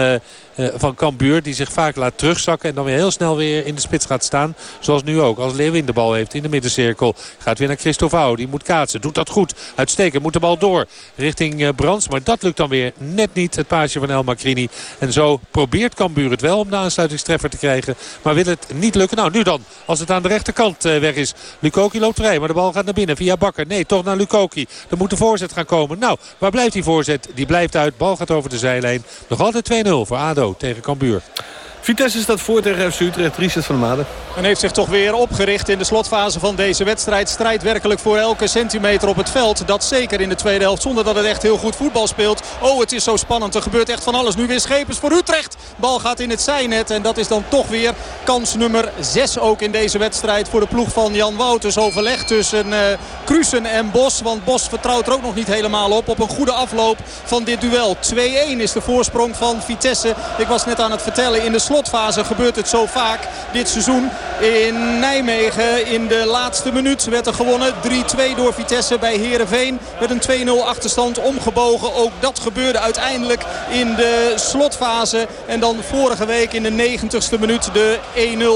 Uh, van Cambuur. Die zich vaak laat terugzakken en dan weer heel snel weer in de spits gaat staan. Zoals nu ook. Als Leeuwin de bal heeft in de middencirkel. Gaat weer naar Christovau. Die moet kaatsen. Doet dat goed. Uitstekend. Moet de bal door richting uh, Brands. Maar dat lukt dan weer net niet. Het paasje van El Macrini. En zo probeert Cambuur het wel om de aansluitingstreffer te krijgen. Maar wil het niet lukken. Nou nu dan. Als het aan de rechterkant uh, weg is. Lukoki loopt vrij. Maar de bal gaat naar binnen via Bakker. Nee, toch naar Lukoki. Er moet de voorzet gaan komen. Nou, waar blijft die voorzet? Die blijft uit. Bal gaat over de zijlijn. Nog altijd 2-0 voor ADO tegen Cambuur. Vitesse staat voor tegen FC Utrecht. Richard van der Made. En heeft zich toch weer opgericht in de slotfase van deze wedstrijd. Strijd werkelijk voor elke centimeter op het veld. Dat zeker in de tweede helft. Zonder dat het echt heel goed voetbal speelt. Oh, het is zo spannend. Er gebeurt echt van alles. Nu weer Schepens voor Utrecht. Bal gaat in het zijnet. En dat is dan toch weer kans nummer 6 ook in deze wedstrijd. Voor de ploeg van Jan Wouters. Overleg tussen uh, en Bos. Want Bos vertrouwt er ook nog niet helemaal op. Op een goede afloop van dit duel. 2-1 is de voorsprong van Vitesse. Ik was net aan het vertellen in de slotfase gebeurt het zo vaak dit seizoen. In Nijmegen in de laatste minuut werd er gewonnen. 3-2 door Vitesse bij Heerenveen. Met een 2-0 achterstand omgebogen. Ook dat gebeurde uiteindelijk in de slotfase. En dan vorige week in de 90ste minuut de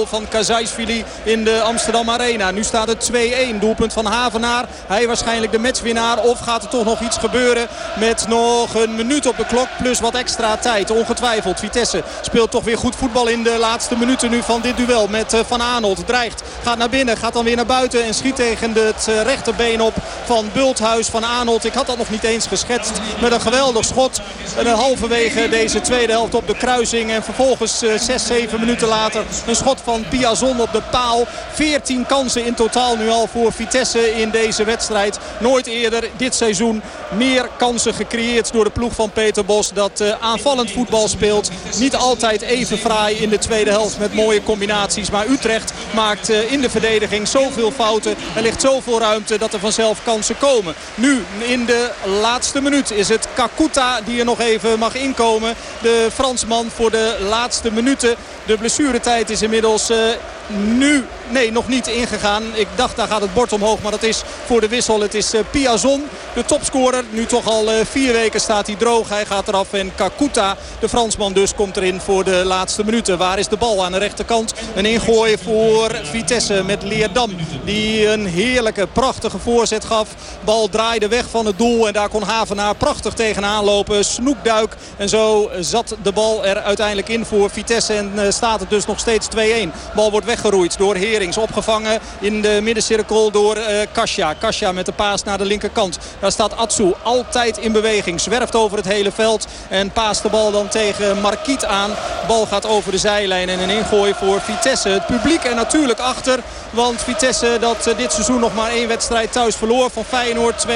1-0 van Kazajsvili in de Amsterdam Arena. Nu staat het 2-1. Doelpunt van Havenaar. Hij waarschijnlijk de matchwinnaar. Of gaat er toch nog iets gebeuren met nog een minuut op de klok. Plus wat extra tijd. Ongetwijfeld. Vitesse speelt toch weer goed voetbal voetbal in de laatste minuten nu van dit duel met eh, Van Aanholt. Dreigt, gaat naar binnen, gaat dan weer naar buiten en schiet tegen het eh, rechterbeen op van Bulthuis. Van Aanholt, ik had dat nog niet eens geschetst met een geweldig schot. En halverwege deze tweede helft op de kruising. En vervolgens 6, eh, 7 minuten later een schot van Piazon op de paal. 14 kansen in totaal nu al voor Vitesse in deze wedstrijd. Nooit eerder dit seizoen meer kansen gecreëerd door de ploeg van Peter Bos. Dat aanvallend voetbal speelt. Niet altijd even in de tweede helft met mooie combinaties. Maar Utrecht maakt eh, in de verdediging zoveel fouten. Er ligt zoveel ruimte dat er vanzelf kansen komen. Nu in de laatste minuut is het Kakuta die er nog even mag inkomen. De Fransman voor de laatste minuten. De blessuretijd is inmiddels uh, nu, nee nog niet ingegaan. Ik dacht daar gaat het bord omhoog, maar dat is voor de wissel. Het is uh, Piazon, de topscorer. Nu toch al vier weken staat hij droog. Hij gaat eraf en Kakuta, de Fransman dus, komt erin voor de laatste minuten. Waar is de bal aan de rechterkant? Een ingooi voor Vitesse met Leerdam. Die een heerlijke, prachtige voorzet gaf. Bal draaide weg van het doel en daar kon Havenaar prachtig tegenaan lopen. Snoekduik en zo zat de bal er uiteindelijk in voor Vitesse. En uh, staat het dus nog steeds 2-1. Bal wordt weggeroeid door Herings. Opgevangen in de middencirkel door uh, Kasia. Kasia met de paas naar de linkerkant. Daar staat Atsu altijd in beweging. Zwerft over het hele veld en paast de bal dan tegen Marquiet aan. Bal gaat over de zijlijn en een ingooi voor Vitesse. Het publiek er natuurlijk achter. Want Vitesse dat uh, dit seizoen nog maar één wedstrijd thuis verloor van Feyenoord 2-1.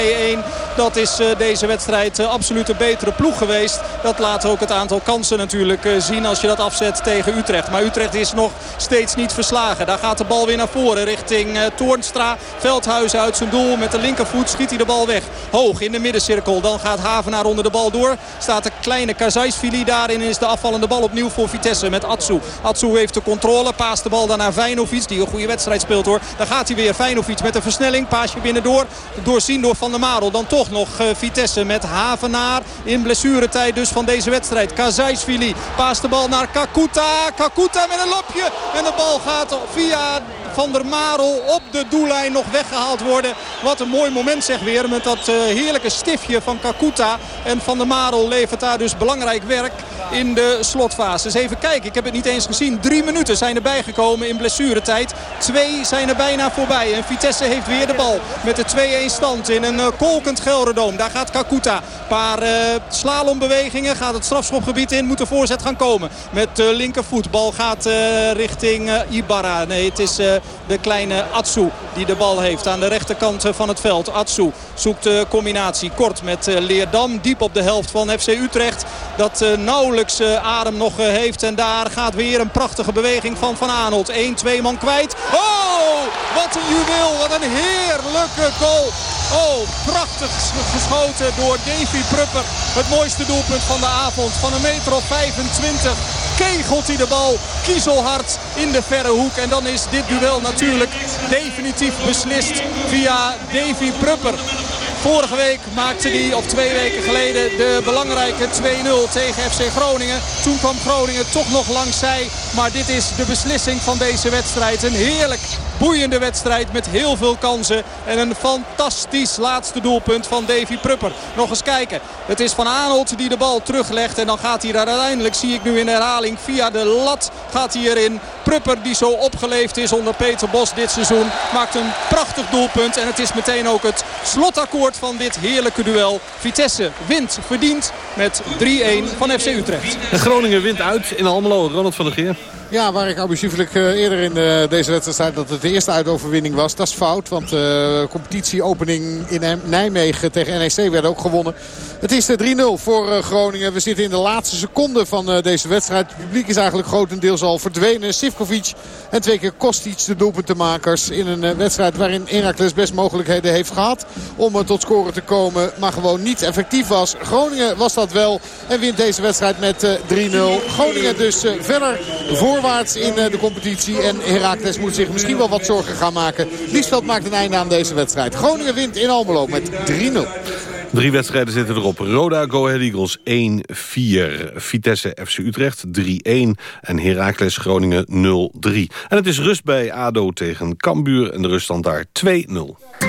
Dat is uh, deze wedstrijd absoluut een betere ploeg geweest. Dat laat ook het aantal kansen natuurlijk zien als je dat afzet tegen Utrecht. Maar Utrecht is nog steeds niet verslagen. Daar gaat de bal weer naar voren richting Toornstra. Veldhuis uit zijn doel met de linkervoet schiet hij de bal weg. Hoog in de middencirkel. Dan gaat Havenaar onder de bal door. Staat de kleine Kazajsvili daarin is de afvallende bal opnieuw voor Vitesse met Atsu. Atsu heeft de controle. Paast de bal dan naar Vijnovic die een goede wedstrijd speelt hoor. Dan gaat hij weer Vijnovic met een versnelling. Paasje binnendoor. Doorzien door Van der Marel. Dan toch nog uh, Vitesse met Havenaar in blessuretijd dus van deze wedstrijd. Kazajsvili paast de bal naar Kakuta. Kakuta met een lopje. En de bal gaat via Van der Marel op de doellijn nog weggehaald worden. Wat een mooi moment zeg weer met dat uh, heerlijke stiftje van Kakuta. En Van der Marel levert daar dus belangrijk werk in de slotfase. Dus even kijken, ik heb het niet eens gezien. Drie minuten zijn erbij gekomen in blessuretijd. Twee zijn er bijna voorbij. En Vitesse heeft weer de bal met de 2-1 stand in een uh, kolkend Gelderdoom. Daar gaat Kakuta. Paar uh, slalombewegingen. Gaat het strafschopgebied in. Moet de voorzet gaan komen. Met de linkervoet. Bal gaat richting Ibarra. Nee, het is de kleine Atsu die de bal heeft aan de rechterkant van het veld. Atsu zoekt combinatie kort met Leerdam. Diep op de helft van FC Utrecht. dat nauwelijks adem nog heeft. En daar gaat weer een prachtige beweging van Van Aanholt. 1-2 man kwijt. Oh, wat een juweel. Wat een heerlijke goal. Oh, prachtig geschoten door Davy Prupper. Het mooiste doelpunt van de avond. Van een meter of 25 kegelt hij de bal kiezelhard in de verre hoek. En dan is dit duel natuurlijk definitief beslist via Davy Prupper. Vorige week maakte hij, of twee weken geleden, de belangrijke 2-0 tegen FC Groningen. Toen kwam Groningen toch nog langs zij. Maar dit is de beslissing van deze wedstrijd. Een heerlijk boeiende wedstrijd met heel veel kansen. En een fantastisch laatste doelpunt van Davy Prupper. Nog eens kijken. Het is Van Aanholt die de bal teruglegt. En dan gaat hij daar uiteindelijk, zie ik nu in herhaling, via de lat gaat hij erin. Prupper die zo opgeleefd is onder Peter Bos dit seizoen. Maakt een prachtig doelpunt. En het is meteen ook het slotakkoord van dit heerlijke duel. Vitesse wint verdiend met 3-1 van FC Utrecht. En Groningen wint uit in Almelo. Ronald van der Geer. Ja, waar ik abusievelijk uh, eerder in uh, deze wedstrijd zei dat het de eerste uitoverwinning was. Dat is fout, want de uh, competitieopening in Nijmegen tegen NEC werd ook gewonnen. Het is 3-0 voor Groningen. We zitten in de laatste seconde van deze wedstrijd. Het publiek is eigenlijk grotendeels al verdwenen. Sivkovic en twee keer Kostic de doelpuntenmakers. In een wedstrijd waarin Heracles best mogelijkheden heeft gehad om tot scoren te komen. Maar gewoon niet effectief was. Groningen was dat wel en wint deze wedstrijd met 3-0. Groningen dus verder voor voorwaarts in eh, de competitie. En Heracles moet zich misschien wel wat zorgen gaan maken. Liesveld maakt een einde aan deze wedstrijd. Groningen wint in Almelo met 3-0. Drie wedstrijden zitten erop. Roda Go Ahead Eagles 1-4. Vitesse FC Utrecht 3-1. En Heracles Groningen 0-3. En het is rust bij ADO tegen Cambuur. En de ruststand daar 2-0.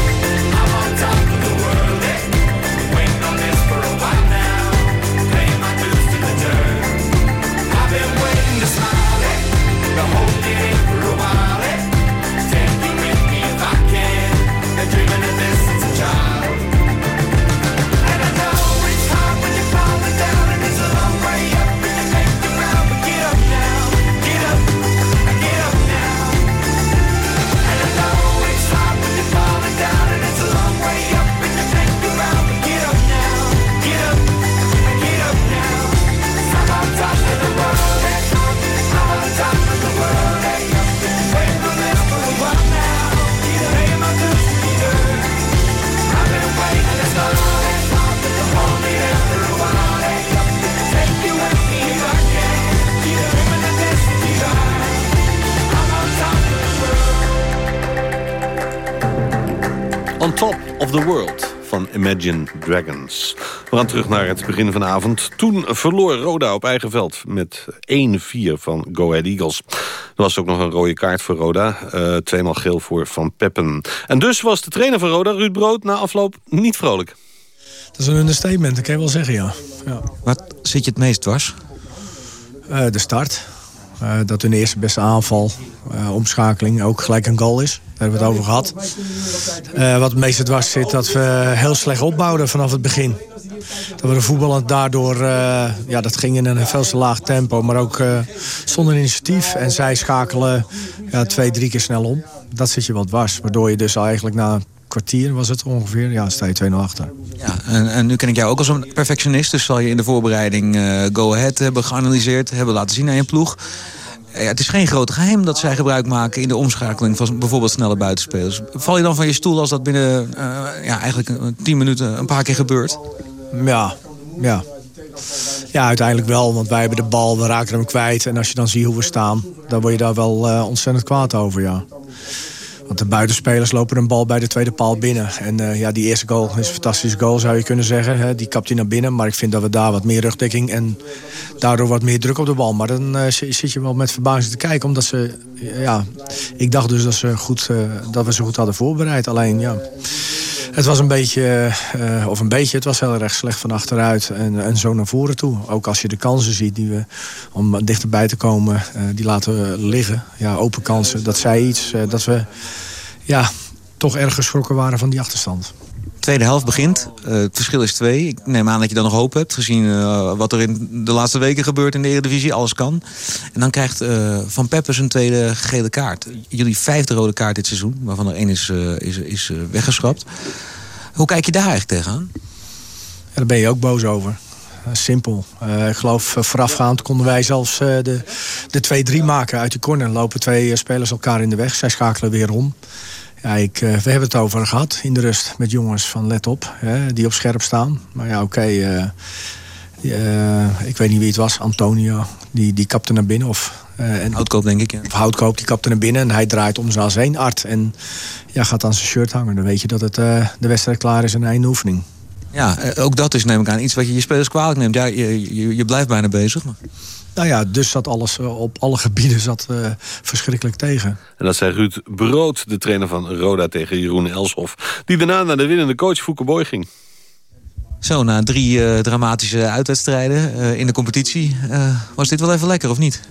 van Imagine Dragons. We gaan terug naar het begin van de avond. Toen verloor Roda op eigen veld met 1-4 van Go Ahead Eagles. Er was ook nog een rode kaart voor Roda. Uh, tweemaal geel voor Van Peppen. En dus was de trainer van Roda, Ruud Brood, na afloop niet vrolijk. Dat is een understatement, dat kan je wel zeggen, ja. ja. Wat zit je het meest dwars? Uh, de start. Uh, dat hun eerste beste aanval, uh, omschakeling, ook gelijk een goal is. Hebben we het over gehad. Uh, wat het meeste dwars zit, dat we heel slecht opbouwden vanaf het begin. Dat we de voetballen daardoor, ja, dat ging in een veel te laag tempo, maar ook zonder initiatief. En zij schakelen ja, twee, drie keer snel om. Dat zit je wat dwars, waardoor je dus eigenlijk na een kwartier was het ongeveer, ja, sta je 2-0 achter. Ja, en, en, nu ken ik jou ook als een perfectionist, dus zal je in de voorbereiding Go Ahead hebben geanalyseerd, hebben laten zien aan je ploeg. Ja, het is geen groot geheim dat zij gebruik maken in de omschakeling van bijvoorbeeld snelle buitenspelers. Val je dan van je stoel als dat binnen uh, ja, eigenlijk 10 minuten een paar keer gebeurt? Ja, ja. Ja, uiteindelijk wel, want wij hebben de bal, we raken hem kwijt. En als je dan ziet hoe we staan, dan word je daar wel uh, ontzettend kwaad over, ja. Want de buitenspelers lopen een bal bij de tweede paal binnen. En uh, ja, die eerste goal is een fantastische goal, zou je kunnen zeggen. Hè. Die kapt hij naar binnen, maar ik vind dat we daar wat meer rugdekking... en daardoor wat meer druk op de bal. Maar dan uh, zit je wel met verbazing te kijken, omdat ze... Ja, ik dacht dus dat, ze goed, uh, dat we ze goed hadden voorbereid. Alleen, ja... Het was een beetje, uh, of een beetje, het was heel erg slecht van achteruit en, en zo naar voren toe. Ook als je de kansen ziet die we, om dichterbij te komen, uh, die laten liggen. Ja, open kansen, dat zei iets. Uh, dat we ja, toch erg geschrokken waren van die achterstand. Tweede helft begint. Uh, het verschil is twee. Ik neem aan dat je dan nog hoop hebt. Gezien uh, wat er in de laatste weken gebeurt in de Eredivisie. Alles kan. En dan krijgt uh, Van Peppers een tweede gele kaart. Jullie vijfde rode kaart dit seizoen. Waarvan er één is, is, is weggeschrapt. Hoe kijk je daar eigenlijk tegenaan? Ja, daar ben je ook boos over. Simpel. Ik geloof voorafgaand konden wij zelfs de, de 2-3 maken uit de corner. Lopen twee spelers elkaar in de weg. Zij schakelen weer om. Ja, ik, we hebben het over gehad in de rust met jongens van let op. Hè, die op scherp staan. Maar ja, oké. Okay, ik weet niet wie het was. Antonio. Die, die kapte naar binnen. Of, en, Houtkoop denk ik, ja. Of Houtkoop, die kapte naar binnen. En hij draait om zijn als heen. Art. En ja, gaat aan zijn shirt hangen. Dan weet je dat het, de wedstrijd klaar is en einde oefening. Ja, ook dat is neem ik aan iets wat je je spelers kwalijk neemt. Ja, je, je, je blijft bijna bezig. Maar... Nou ja, dus zat alles op alle gebieden zat, uh, verschrikkelijk tegen. En dat zei Ruud Brood, de trainer van Roda tegen Jeroen Elshoff. Die daarna naar de winnende coach Fouke Boy ging. Zo, na drie uh, dramatische uitwedstrijden uh, in de competitie... was dit wel even lekker, of niet?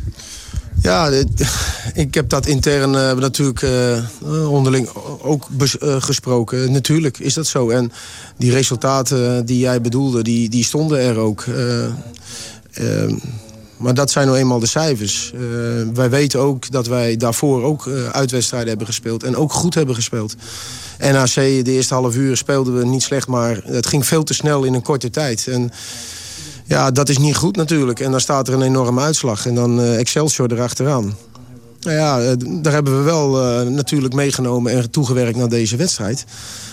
Ja, ik heb dat intern uh, natuurlijk uh, onderling ook uh, gesproken. Natuurlijk is dat zo. En die resultaten die jij bedoelde, die, die stonden er ook. Maar dat zijn nou eenmaal de cijfers. wij weten ook dat wij daarvoor ook uitwedstrijden hebben gespeeld. En ook goed hebben gespeeld. NAC, de eerste half uur speelden we niet slecht. Maar het ging veel te snel in een korte tijd. En ja, dat is niet goed natuurlijk. En dan staat er een enorme uitslag. En dan uh, Excelsior erachteraan. Nou ja, daar hebben we wel uh, natuurlijk meegenomen en toegewerkt naar deze wedstrijd.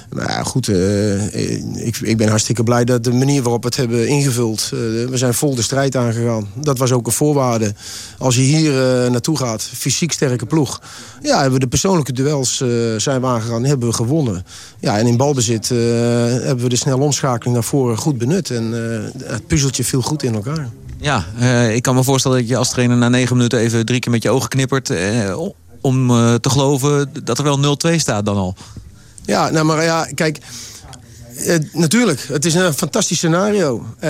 Maar ja, goed, uh, ik, ik ben hartstikke blij dat de manier waarop we het hebben ingevuld. We zijn vol de strijd aangegaan. Dat was ook een voorwaarde. Als je hier naartoe gaat, fysiek sterke ploeg. Ja, hebben we de persoonlijke duels zijn we aangegaan, hebben we gewonnen. Ja, en in balbezit hebben we de snelle omschakeling naar voren goed benut. En het puzzeltje viel goed in elkaar. Ja, ik kan me voorstellen dat je als trainer na negen minuten even drie keer met je ogen knippert... om te geloven dat er wel 0-2 staat dan al. Ja, nou maar ja, kijk... Uh, natuurlijk, het is een fantastisch scenario. Uh,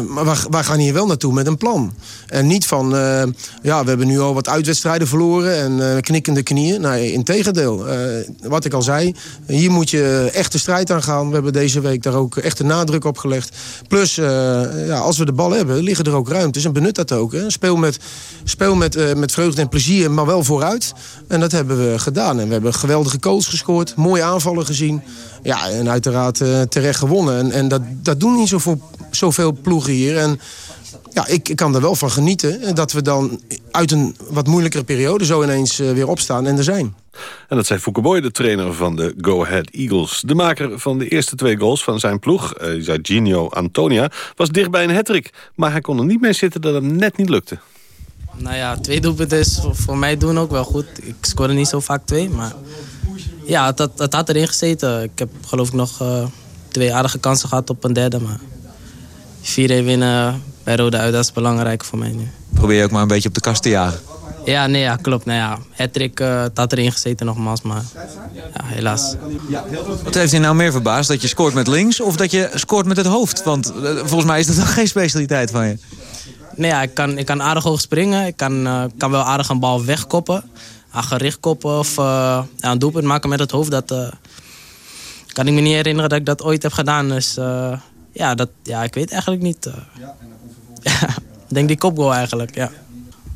maar wij, gaan hier wel naartoe met een plan. En niet van, uh, ja, we hebben nu al wat uitwedstrijden verloren... en knikkende knieën. Nee, in tegendeel. wat ik al zei, hier moet je echt de strijd aan gaan. We hebben deze week daar ook echt de nadruk op gelegd. Plus, ja, als we de bal hebben, liggen er ook ruimtes. En benut dat ook. Hè. Speel, met, speel met, met vreugde en plezier, maar wel vooruit. En dat hebben we gedaan. En we hebben geweldige goals gescoord. Mooie aanvallen gezien. Ja, en uiteraard uh, terecht gewonnen. En, en dat, dat doen niet zoveel, zoveel ploegen hier. En ja, ik, ik kan er wel van genieten dat we dan uit een wat moeilijkere periode zo ineens uh, weer opstaan en er zijn. En dat zei Fouke Boy, de trainer van de Go Ahead Eagles. De maker van de eerste twee goals van zijn ploeg, uh, zei Gino Antonia, was dicht bij een hattrick. Maar hij kon er niet mee zitten dat het net niet lukte. Nou ja, twee doelpunten is voor mij doen ook wel goed. Ik scoorde niet zo vaak twee, maar ja, het, het, had erin gezeten. Ik heb geloof ik nog uh, twee aardige kansen gehad op een derde. Maar 4-1 winnen bij Rode uit, dat is belangrijk voor mij nu. Probeer je ook maar een beetje op de kast te jagen. Ja, nee, ja, klopt. Nou ja, Hattrick uh, had erin gezeten nogmaals, maar ja, helaas. Wat heeft je nou meer verbaasd? Dat je scoort met links of dat je scoort met het hoofd? Want uh, volgens mij is dat geen specialiteit van je? Nee, ja, ik, kan, ik kan aardig hoog springen. Ik kan, uh, kan wel aardig een bal wegkoppen. Aan gericht koppen of ja, een doelpunt maken met het hoofd. Dat kan ik me niet herinneren dat ik dat ooit heb gedaan. Dus ja, dat, ja, ik weet eigenlijk niet. ja, ik denk die kopgoal eigenlijk, ja.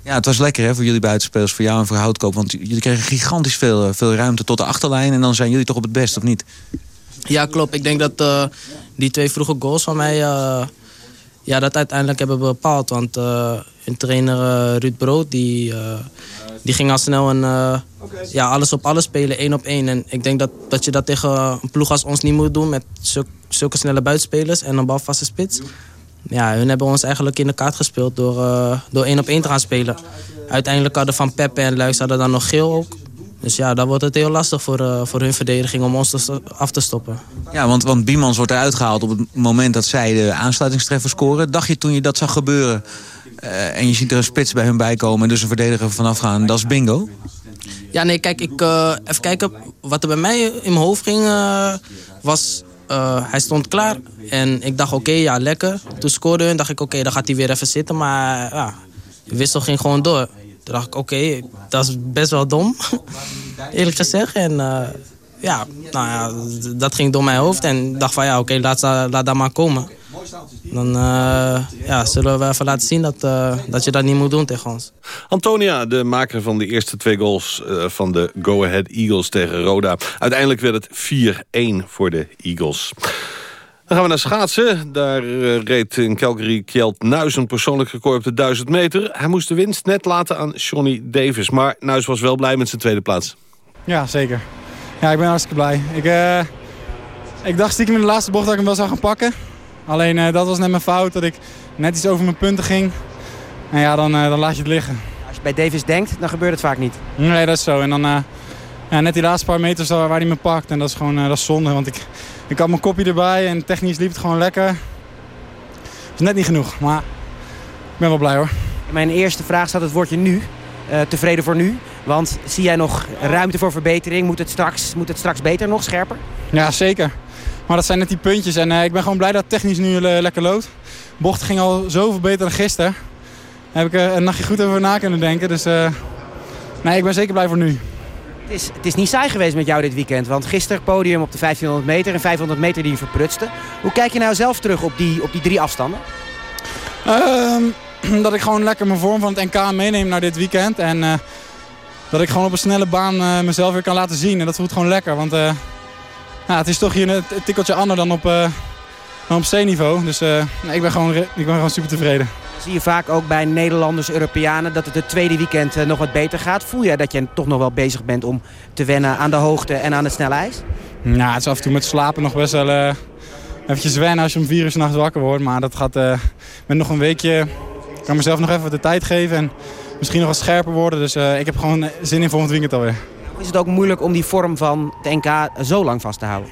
Ja, het was lekker hè, voor jullie buitenspelers, voor jou en voor Houtkoop. Want jullie kregen gigantisch veel, veel ruimte tot de achterlijn. En dan zijn jullie toch op het best, of niet? Ja, klopt. Ik denk dat uh, die twee vroege goals van mij... Uh, ja, dat uiteindelijk hebben bepaald. Want uh, hun trainer Ruud Brood, die, die ging al snel een, ja, alles op alles spelen, één op één. En ik denk dat, dat je dat tegen een ploeg als ons niet moet doen... met zulke, zulke snelle buitenspelers en een balvaste spits ja, hun hebben ons eigenlijk in de kaart gespeeld door, uh, door één op één te gaan spelen. Uiteindelijk hadden Van Peppe en Luijs hadden dan nog geel ook. Dus ja, dan wordt het heel lastig voor, uh, voor hun verdediging om ons te af te stoppen. Ja, want, want Biemans wordt eruit gehaald op het moment dat zij de aansluitingstreffer scoren. Dacht je toen je dat zag gebeuren uh, en je ziet er een spits bij hun bij komen... en dus een verdediger vanaf gaan, dat is bingo? Ja, nee, kijk, ik, even kijken. Wat er bij mij in mijn hoofd ging was uh, hij stond klaar. En ik dacht, oké, ja, lekker. Toen scoorde hun, dacht ik, oké, dan gaat hij weer even zitten. Maar ja, de wissel ging gewoon door. Toen dacht ik, oké, dat is best wel dom. Eerlijk gezegd. En ja, nou ja, dat ging door mijn hoofd. En dacht van, ja, oké, laat, laat dat maar komen. Dan uh, ja, zullen we even laten zien dat, uh, dat je dat niet moet doen tegen ons. Antonia, de maker van de eerste twee goals uh, van de Go Ahead Eagles tegen Roda. Uiteindelijk werd het 4-1 voor de Eagles. Dan gaan we naar schaatsen. Daar reed in Calgary Kjeld Nuis een persoonlijk record op de 1000 meter. Hij moest de winst net laten aan Johnny Davis. Maar Nuis was wel blij met zijn tweede plaats. Ja, zeker. Ja, ik ben hartstikke blij. Ik, ik dacht stiekem in de laatste bocht dat ik hem wel zou gaan pakken. Alleen uh, dat was net mijn fout, dat ik net iets over mijn punten ging. En ja, dan, uh, dan laat je het liggen. Als je bij Davis denkt, dan gebeurt het vaak niet. Nee, dat is zo. En dan uh, ja, net die laatste paar meters waar hij me pakt. En dat is gewoon dat is zonde, want ik, ik had mijn kopje erbij en technisch liep het gewoon lekker. Dat is net niet genoeg, maar ik ben wel blij hoor. Mijn eerste vraag staat het woordje nu. tevreden voor nu? Want zie jij nog ruimte voor verbetering? Moet het straks, moet het straks beter, nog scherper? Ja, zeker. Maar dat zijn net die puntjes. En uh, ik ben gewoon blij dat het technisch nu uh, lekker loopt. Bocht ging al zoveel beter dan gisteren. Daar heb ik uh, een nachtje goed over na kunnen denken. Dus nee, ik ben zeker blij voor nu. Het is, het is niet saai geweest met jou dit weekend. Want gisteren podium op de 1500 meter en 500 meter die je verprutste. Hoe kijk je nou zelf terug op die, op die drie afstanden? Ehm, dat ik gewoon lekker mijn vorm van het NK meeneem naar dit weekend. En dat ik gewoon op een snelle baan mezelf weer kan laten zien. En dat voelt gewoon lekker. Want ja, het is toch hier een tikkeltje anders dan op, uh, dan op C-niveau. Dus uh, nee, ik, ben gewoon, ik ben gewoon super tevreden. Zie je vaak ook bij Nederlanders, Europeanen dat het het tweede weekend uh, nog wat beter gaat. Voel jij dat je toch nog wel bezig bent om te wennen aan de hoogte en aan het snelle ijs? Nou, het is af en toe met slapen nog best wel eventjes wennen als je om vier uur s'nachts wakker wordt. Maar dat gaat met nog een weekje... Ik kan mezelf nog even de tijd geven en misschien nog wat scherper worden. Dus ik heb gewoon zin in volgend weekend alweer. Is het ook moeilijk om die vorm van de NK zo lang vast te houden?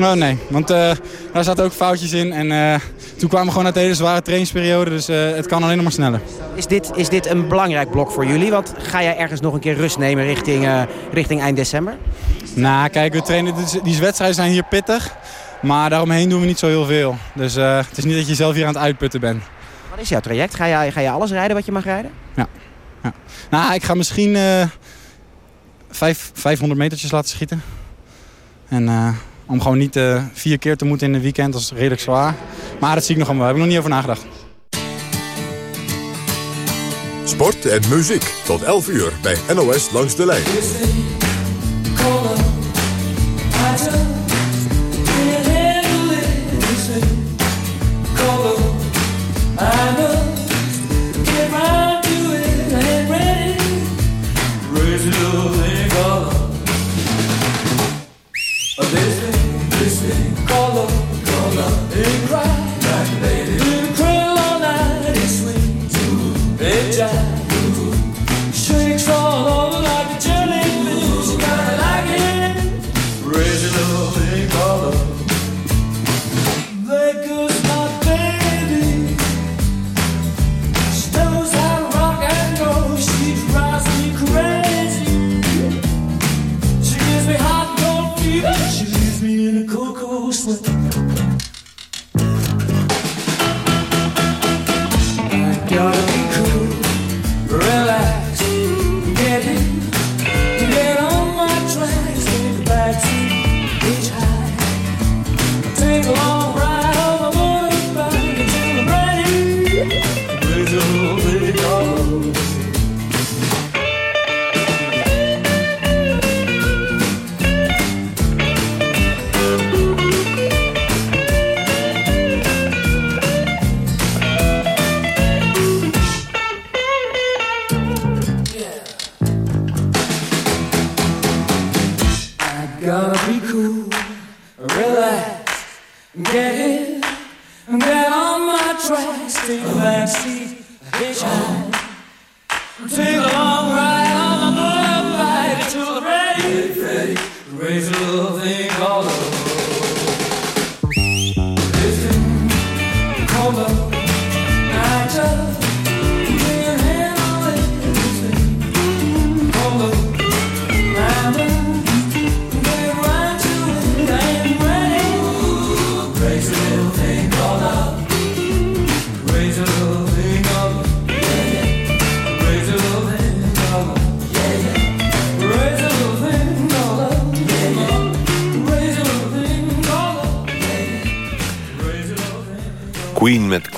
Oh, nee, want uh, daar zaten ook foutjes in. En uh, toen kwamen we gewoon uit een hele zware trainingsperiode. Dus uh, het kan alleen nog maar sneller. Is dit, is dit een belangrijk blok voor jullie? Want ga jij ergens nog een keer rust nemen richting, richting eind december? Nou, kijk, we trainen, die wedstrijden zijn hier pittig. Maar daaromheen doen we niet zo heel veel. Dus het is niet dat je zelf hier aan het uitputten bent. Wat is jouw traject? Ga je, ga je alles rijden wat je mag rijden? Ja. ja. Nou, ik ga misschien vijf, 500 metertjes laten schieten. En uh, om gewoon niet uh, vier keer te moeten in een weekend, dat is redelijk zwaar. Maar dat zie ik nog allemaal, daar heb ik nog niet over nagedacht. Sport en muziek tot 11 uur bij NOS Langs de Lijn.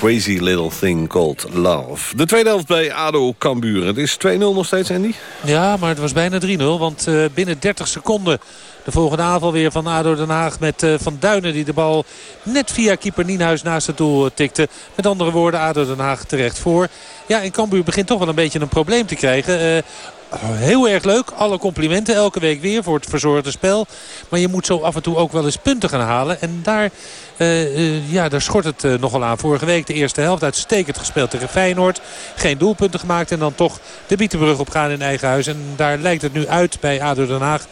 Crazy Little Thing Called Love. De tweede helft bij ADO Cambuur. Het is 2-0 nog steeds, Andy? Ja, maar het was bijna 3-0. Want eh, binnen 30 seconden de volgende aanval weer van ADO Den Haag met eh, Van Duinen. Die de bal net via keeper Nienhuis naast het doel eh, tikte. Met andere woorden, ADO Den Haag terecht voor. Ja, en Cambuur begint toch wel een beetje een probleem te krijgen. Eh, Heel erg leuk. Alle complimenten elke week weer voor het verzorgde spel. Maar je moet zo af en toe ook wel eens punten gaan halen. En daar, ja, daar schort het eh, nogal aan. Vorige week de eerste helft uitstekend gespeeld tegen Feyenoord. Geen doelpunten gemaakt en dan toch de Bietenbrug opgaan in eigen huis. En daar lijkt het nu uit bij ADO Den Haag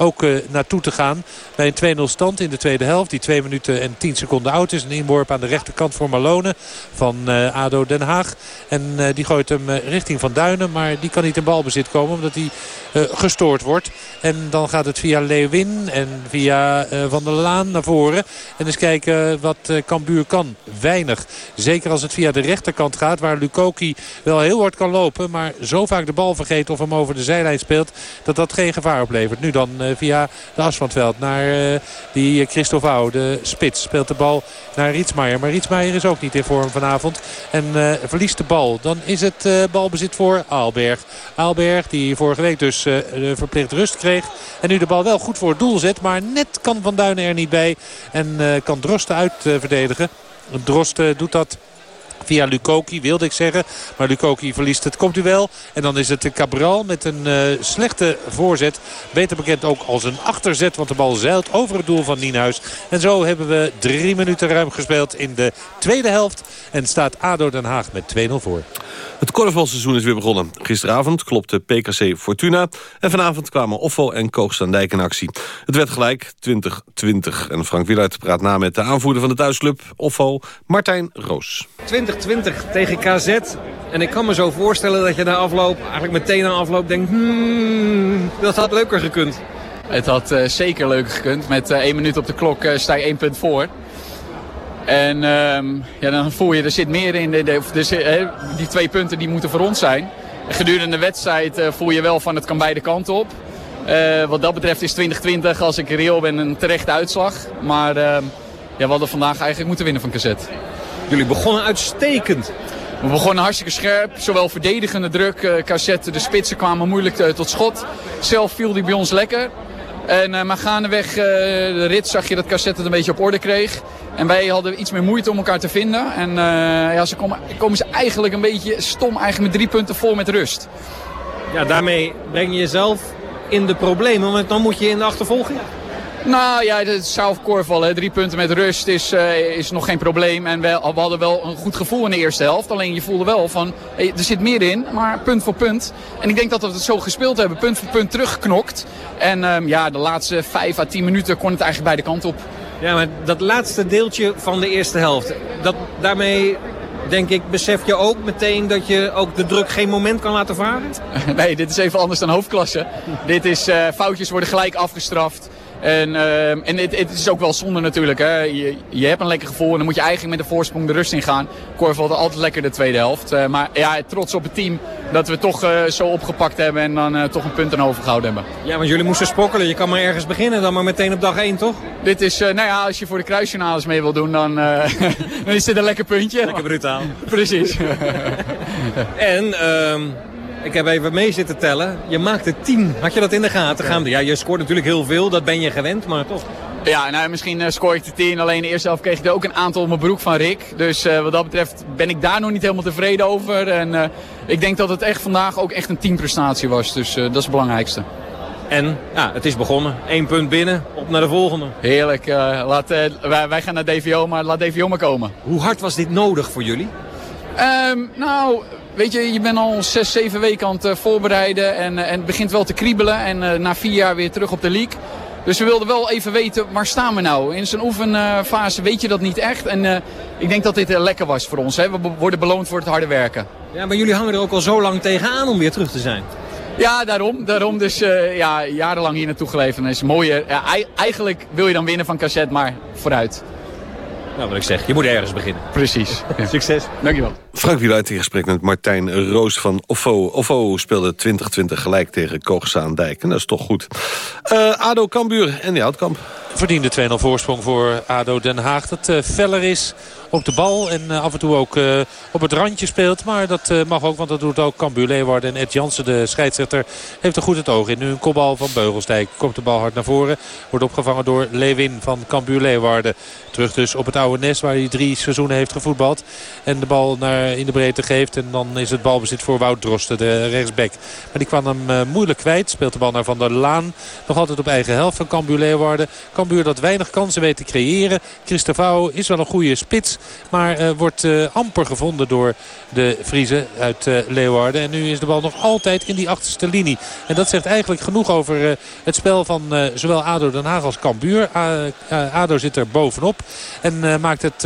ook eh, naartoe te gaan. Bij een 2-0 stand in de tweede helft. Die 2 minuten en 10 seconden oud is. Een inworp aan de rechterkant voor Malone van eh, ADO Den Haag. En eh, die gooit hem richting Van Duinen. Maar die kan niet in balbezit komen omdat hij gestoord wordt. En dan gaat het via Leeuwin en via Van der Laan naar voren. En eens kijken wat Cambuur kan. Weinig. Zeker als het via de rechterkant gaat. Waar Lukoki wel heel hard kan lopen. Maar zo vaak de bal vergeet of hem over de zijlijn speelt. Dat dat geen gevaar oplevert. Nu dan via de as van naar eh, die Christovau. De spits speelt de bal naar Rietsmaier. Maar Rietsmaier is ook niet in vorm vanavond. En eh, verliest de bal. Dan is het eh, balbezit voor Aalberg. Aalberg die vorige week dus eh, verplicht rust kreeg. En nu de bal wel goed voor het doel zet. Maar net kan Van Duinen er niet bij. En eh, kan Drosten uit eh, verdedigen. Drosten doet dat Via Lukoki wilde ik zeggen. Maar Lukoki verliest het komt u wel. En dan is het Cabral met een uh, slechte voorzet. Beter bekend ook als een achterzet. Want de bal zeilt over het doel van Nienhuis. En zo hebben we drie minuten ruim gespeeld in de tweede helft. En staat ADO Den Haag met 2-0 voor. Het korfbalseizoen is weer begonnen. Gisteravond klopte PKC Fortuna. En vanavond kwamen Offo en Koogstandijk in actie. Het werd gelijk 2020. En Frank Wieluid praat na met de aanvoerder van de thuisclub Offo, Martijn Roos. 2020 tegen KZ. En ik kan me zo voorstellen dat je na afloop, eigenlijk meteen na afloop denkt... Hmm, dat had leuker gekund. Het had uh, zeker leuker gekund. Met uh, één minuut op de klok uh, sta je één punt voor. En um, ja, dan voel je, er zit meer in. De, de, die twee punten die moeten voor ons zijn. En gedurende de wedstrijd voel je wel van het kan beide kanten op. wat dat betreft is 2020, als ik reëel ben, een terechte uitslag. Maar ja, we hadden vandaag eigenlijk moeten winnen van KZ. Jullie begonnen uitstekend. We begonnen hartstikke scherp, zowel verdedigende druk, uh, cassette, de spitsen kwamen moeilijk uh, tot schot. Zelf viel die bij ons lekker. En, uh, maar gaandeweg uh, de rit zag je dat cassette het een beetje op orde kreeg. En wij hadden iets meer moeite om elkaar te vinden. En ja, ze komen, komen ze eigenlijk een beetje stom eigenlijk met drie punten voor met rust. Ja, daarmee breng je jezelf in de problemen, want dan moet je in de achtervolging. Nou ja, het zou korfballen. Drie punten met rust is, uh, is nog geen probleem. En we, we, hadden wel een goed gevoel in de eerste helft. Alleen je voelde wel van, hey, er zit meer in, maar punt voor punt. En ik denk dat we het zo gespeeld hebben. Punt voor punt teruggeknokt. En um, ja, de laatste vijf à tien minuten kon het eigenlijk beide kanten op. Ja, maar dat laatste deeltje van de eerste helft. Dat, daarmee denk ik, besef je ook meteen dat je ook de druk geen moment kan laten varen? nee, dit is even anders dan hoofdklasse. dit is, uh, foutjes worden gelijk afgestraft. En, uh, en het, het, is ook wel zonde natuurlijk. Hè. Je, je hebt een lekker gevoel en dan moet je eigenlijk met de voorsprong de rust in gaan. Korfbal altijd lekker de tweede helft. Uh, maar ja, trots op het team dat we toch uh, zo opgepakt hebben en dan toch een punt aan overgehouden hebben. Ja, want jullie moesten sprokkelen. Je kan maar ergens beginnen dan maar meteen op dag 1, toch? Dit is, nou ja, als je voor de kruisfinales mee wil doen, dan, dan is dit een lekker puntje. Lekker brutaal. Precies. en... Um... Ik heb even mee zitten tellen. Je maakte 10. Had je dat in de gaten? Ja. ja, je scoort natuurlijk heel veel. Dat ben je gewend, maar toch. Ja, nou misschien uh, scoor ik de 10. Alleen de eerste helft kreeg ik er ook een aantal op mijn broek van Rick. Dus uh, wat dat betreft ben ik daar nog niet helemaal tevreden over. En uh, ik denk dat het echt vandaag ook echt een teamprestatie was. Dus dat is het belangrijkste. En ja, het is begonnen. Eén punt binnen, op naar de volgende. Heerlijk. eh, laat, eh, wij, wij gaan naar DVO, maar laat DVO maar komen. Hoe hard was dit nodig voor jullie? Ehm, nou, weet je, je bent al zes, zeven weken aan het eh, voorbereiden en, eh, en het begint wel te kriebelen. En eh, na vier jaar weer terug op de league. Dus we wilden wel even weten, waar staan we nou? In zo'n oefenfase weet je dat niet echt. En ik denk dat dit lekker was voor ons. Hè? We worden beloond voor het harde werken. Ja, maar jullie hangen er ook al zo lang tegenaan om weer terug te zijn. Ja, daarom. daarom dus ja, jarenlang hier naartoe geleefd. En dat is mooie. Ja, ei- eigenlijk wil je dan winnen van cassette, maar vooruit. Nou, wat ik zeg, je moet ergens beginnen. Precies. Succes. Dankjewel. Frank Wieluid in gesprek met Martijn Roos van Offo. Offo speelde 2020 gelijk tegen Koogzaandijk. En dat is toch goed. Eh, ADO Kambuur en die Houtkamp. Verdiende 2-0 voorsprong voor ADO Den Haag. Dat eh, feller is op de bal en eh, af en toe ook eh, op het randje speelt. Maar dat eh, mag ook, want dat doet ook Cambuur Leeuwarden. En Ed Jansen, de scheidsrechter, heeft er goed het oog in. Nu een kopbal van Beugelsdijk. Komt de bal hard naar voren. Wordt opgevangen door Lewin van Cambuur Leeuwarden. Terug dus op het oude nest waar hij drie seizoenen heeft gevoetbald. En de bal naar, in de breedte geeft. En dan is het balbezit voor Wout Drosten, de rechtsback. Maar die kwam hem moeilijk kwijt. Speelt de bal naar Van der Laan. Nog altijd op eigen helft van Cambuur Leeuwarden. Cambuur dat weinig kansen weet te creëren. Christofau is wel een goede spits. Maar eh, wordt eh, amper gevonden door de Friese uit eh, Leeuwarden. En nu is de bal nog altijd in die achterste linie. En dat zegt eigenlijk genoeg over het spel van zowel ADO Den Haag als Cambuur. ADO zit er bovenop. En maakt het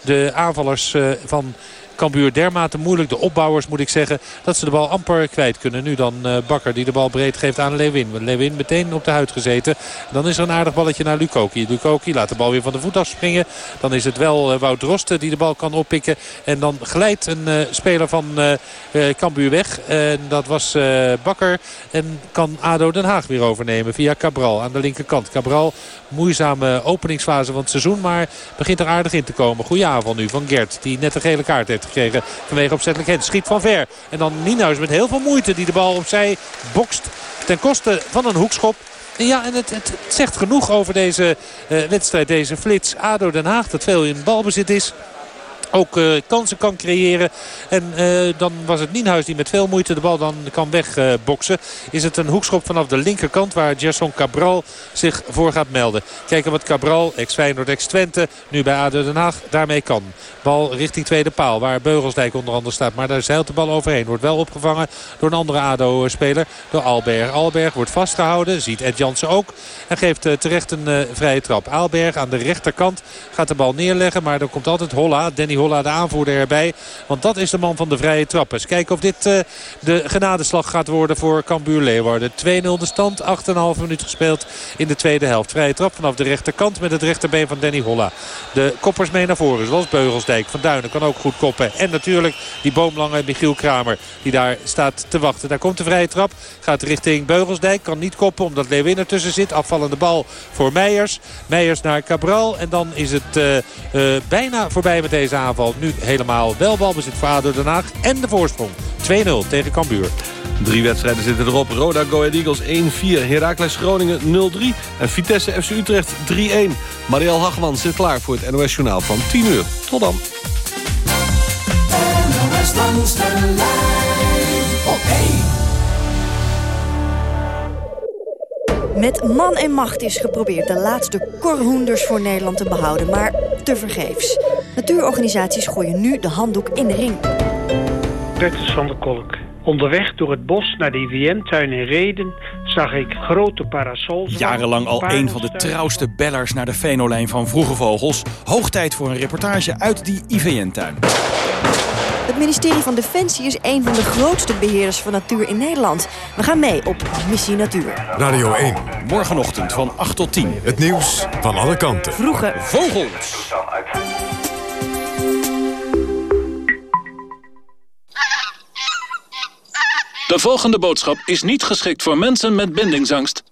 de aanvallers van... Cambuur dermate moeilijk, de opbouwers moet ik zeggen, dat ze de bal amper kwijt kunnen. Nu dan eh, Bakker die de bal breed geeft aan Lewin. Lewin meteen op de huid gezeten. Dan is er een aardig balletje naar Lukoki. Lukoki laat de bal weer van de voet afspringen. Dan is het wel eh, Wout Drosten die de bal kan oppikken. En dan glijdt een eh, speler van eh, Cambuur weg. En dat was Bakker. En kan ADO Den Haag weer overnemen via Cabral aan de linkerkant. Cabral, moeizame openingsfase van het seizoen. Maar begint er aardig in te komen. Goeie aanval nu van Gert. Die net een gele kaart heeft gekregen vanwege opzettelijkheid. Schiet van ver. En dan Nienhuis met heel veel moeite die de bal opzij bokst. Ten koste van een hoekschop. Ja, en het, het, het zegt genoeg over deze eh, wedstrijd, deze flits. ADO Den Haag dat veel in balbezit is ook eh, kansen kan creëren. En eh, dan was het Nienhuis die met veel moeite de bal dan kan wegboksen. is het een hoekschop vanaf de linkerkant waar Gerson Cabral zich voor gaat melden. Kijken wat Cabral, ex-Feyenoord, ex-Twente, nu bij ADO Den Haag daarmee kan. Bal richting tweede paal waar Beugelsdijk onder andere staat. Maar daar zeilt de bal overheen. Wordt wel opgevangen door een andere ADO-speler. Door Alberg. Alberg wordt vastgehouden. Ziet Ed Jansen ook. En geeft eh, terecht een vrije trap. Aalberg aan de rechterkant gaat de bal neerleggen. Maar dan komt altijd Holla. Danny Holla de aanvoerder erbij. Want dat is de man van de vrije trap. Eens kijken of dit eh, de genadeslag gaat worden voor Cambuur Leeuwarden. 2-0 de stand. 8,5 minuut gespeeld in de tweede helft. Vrije trap vanaf de rechterkant met het rechterbeen van Danny Holla. De koppers mee naar voren. Zoals Beugelsdijk. Van Duinen kan ook goed koppen. En natuurlijk die boomlange Michiel Kramer. Die daar staat te wachten. Daar komt de vrije trap. Gaat richting Beugelsdijk. Kan niet koppen omdat Leeuwin ertussen zit. Afvallende bal voor Meijers. Meijers naar Cabral. En dan is het eh, eh, bijna voorbij met deze aanval. Nu helemaal wel balbezit voor ADO Den Haag. En de voorsprong. 2-0 tegen Cambuur. Drie wedstrijden zitten erop. Roda Go Ahead Eagles 1-4. Heracles Groningen 0-3. En Vitesse FC Utrecht 3-1. Marielle Hagman zit klaar voor het NOS Journaal van 10 uur. Tot dan. NOS langs de lijn op 1. Met man en macht is geprobeerd de laatste korhoenders voor Nederland te behouden, maar tevergeefs. Natuurorganisaties gooien nu de handdoek in de ring. Bertus van der Kolk. Onderweg door het bos naar de IVN-tuin in Reden zag ik grote parasols. Jarenlang al een van de trouwste bellers naar de venolijn van Vroege Vogels. Hoog tijd voor een reportage uit die IVN-tuin. Het ministerie van Defensie is een van de grootste beheerders van natuur in Nederland. We gaan mee op Missie Natuur. Radio 1. Morgenochtend van 8 tot 10. Het nieuws van alle kanten. Vroege Vogels. De volgende boodschap is niet geschikt voor mensen met bindingsangst.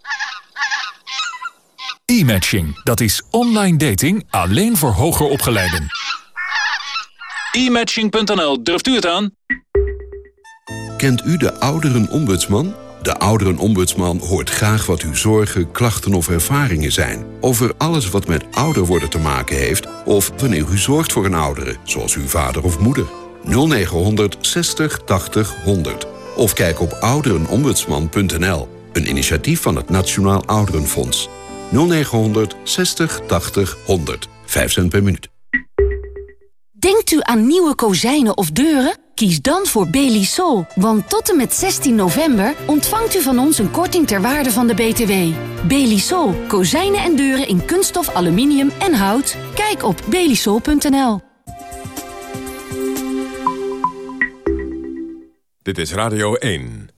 E-matching, dat is online dating alleen voor hoger opgeleiden. E-matching.nl, durft u het aan? Kent u de ouderenombudsman? De ouderenombudsman hoort graag wat uw zorgen, klachten of ervaringen zijn... over alles wat met ouder worden te maken heeft... of wanneer u zorgt voor een oudere, zoals uw vader of moeder. 0900 60 80 100. Of kijk op ouderenombudsman.nl. Een initiatief van het Nationaal Ouderenfonds. 0900 60 80 100. 5 cent per minuut. Denkt u aan nieuwe kozijnen of deuren? Kies dan voor Belisol, want tot en met 16 november ontvangt u van ons een korting ter waarde van de BTW. Belisol, kozijnen en deuren in kunststof, aluminium en hout. Kijk op belisol.nl. Dit is Radio 1.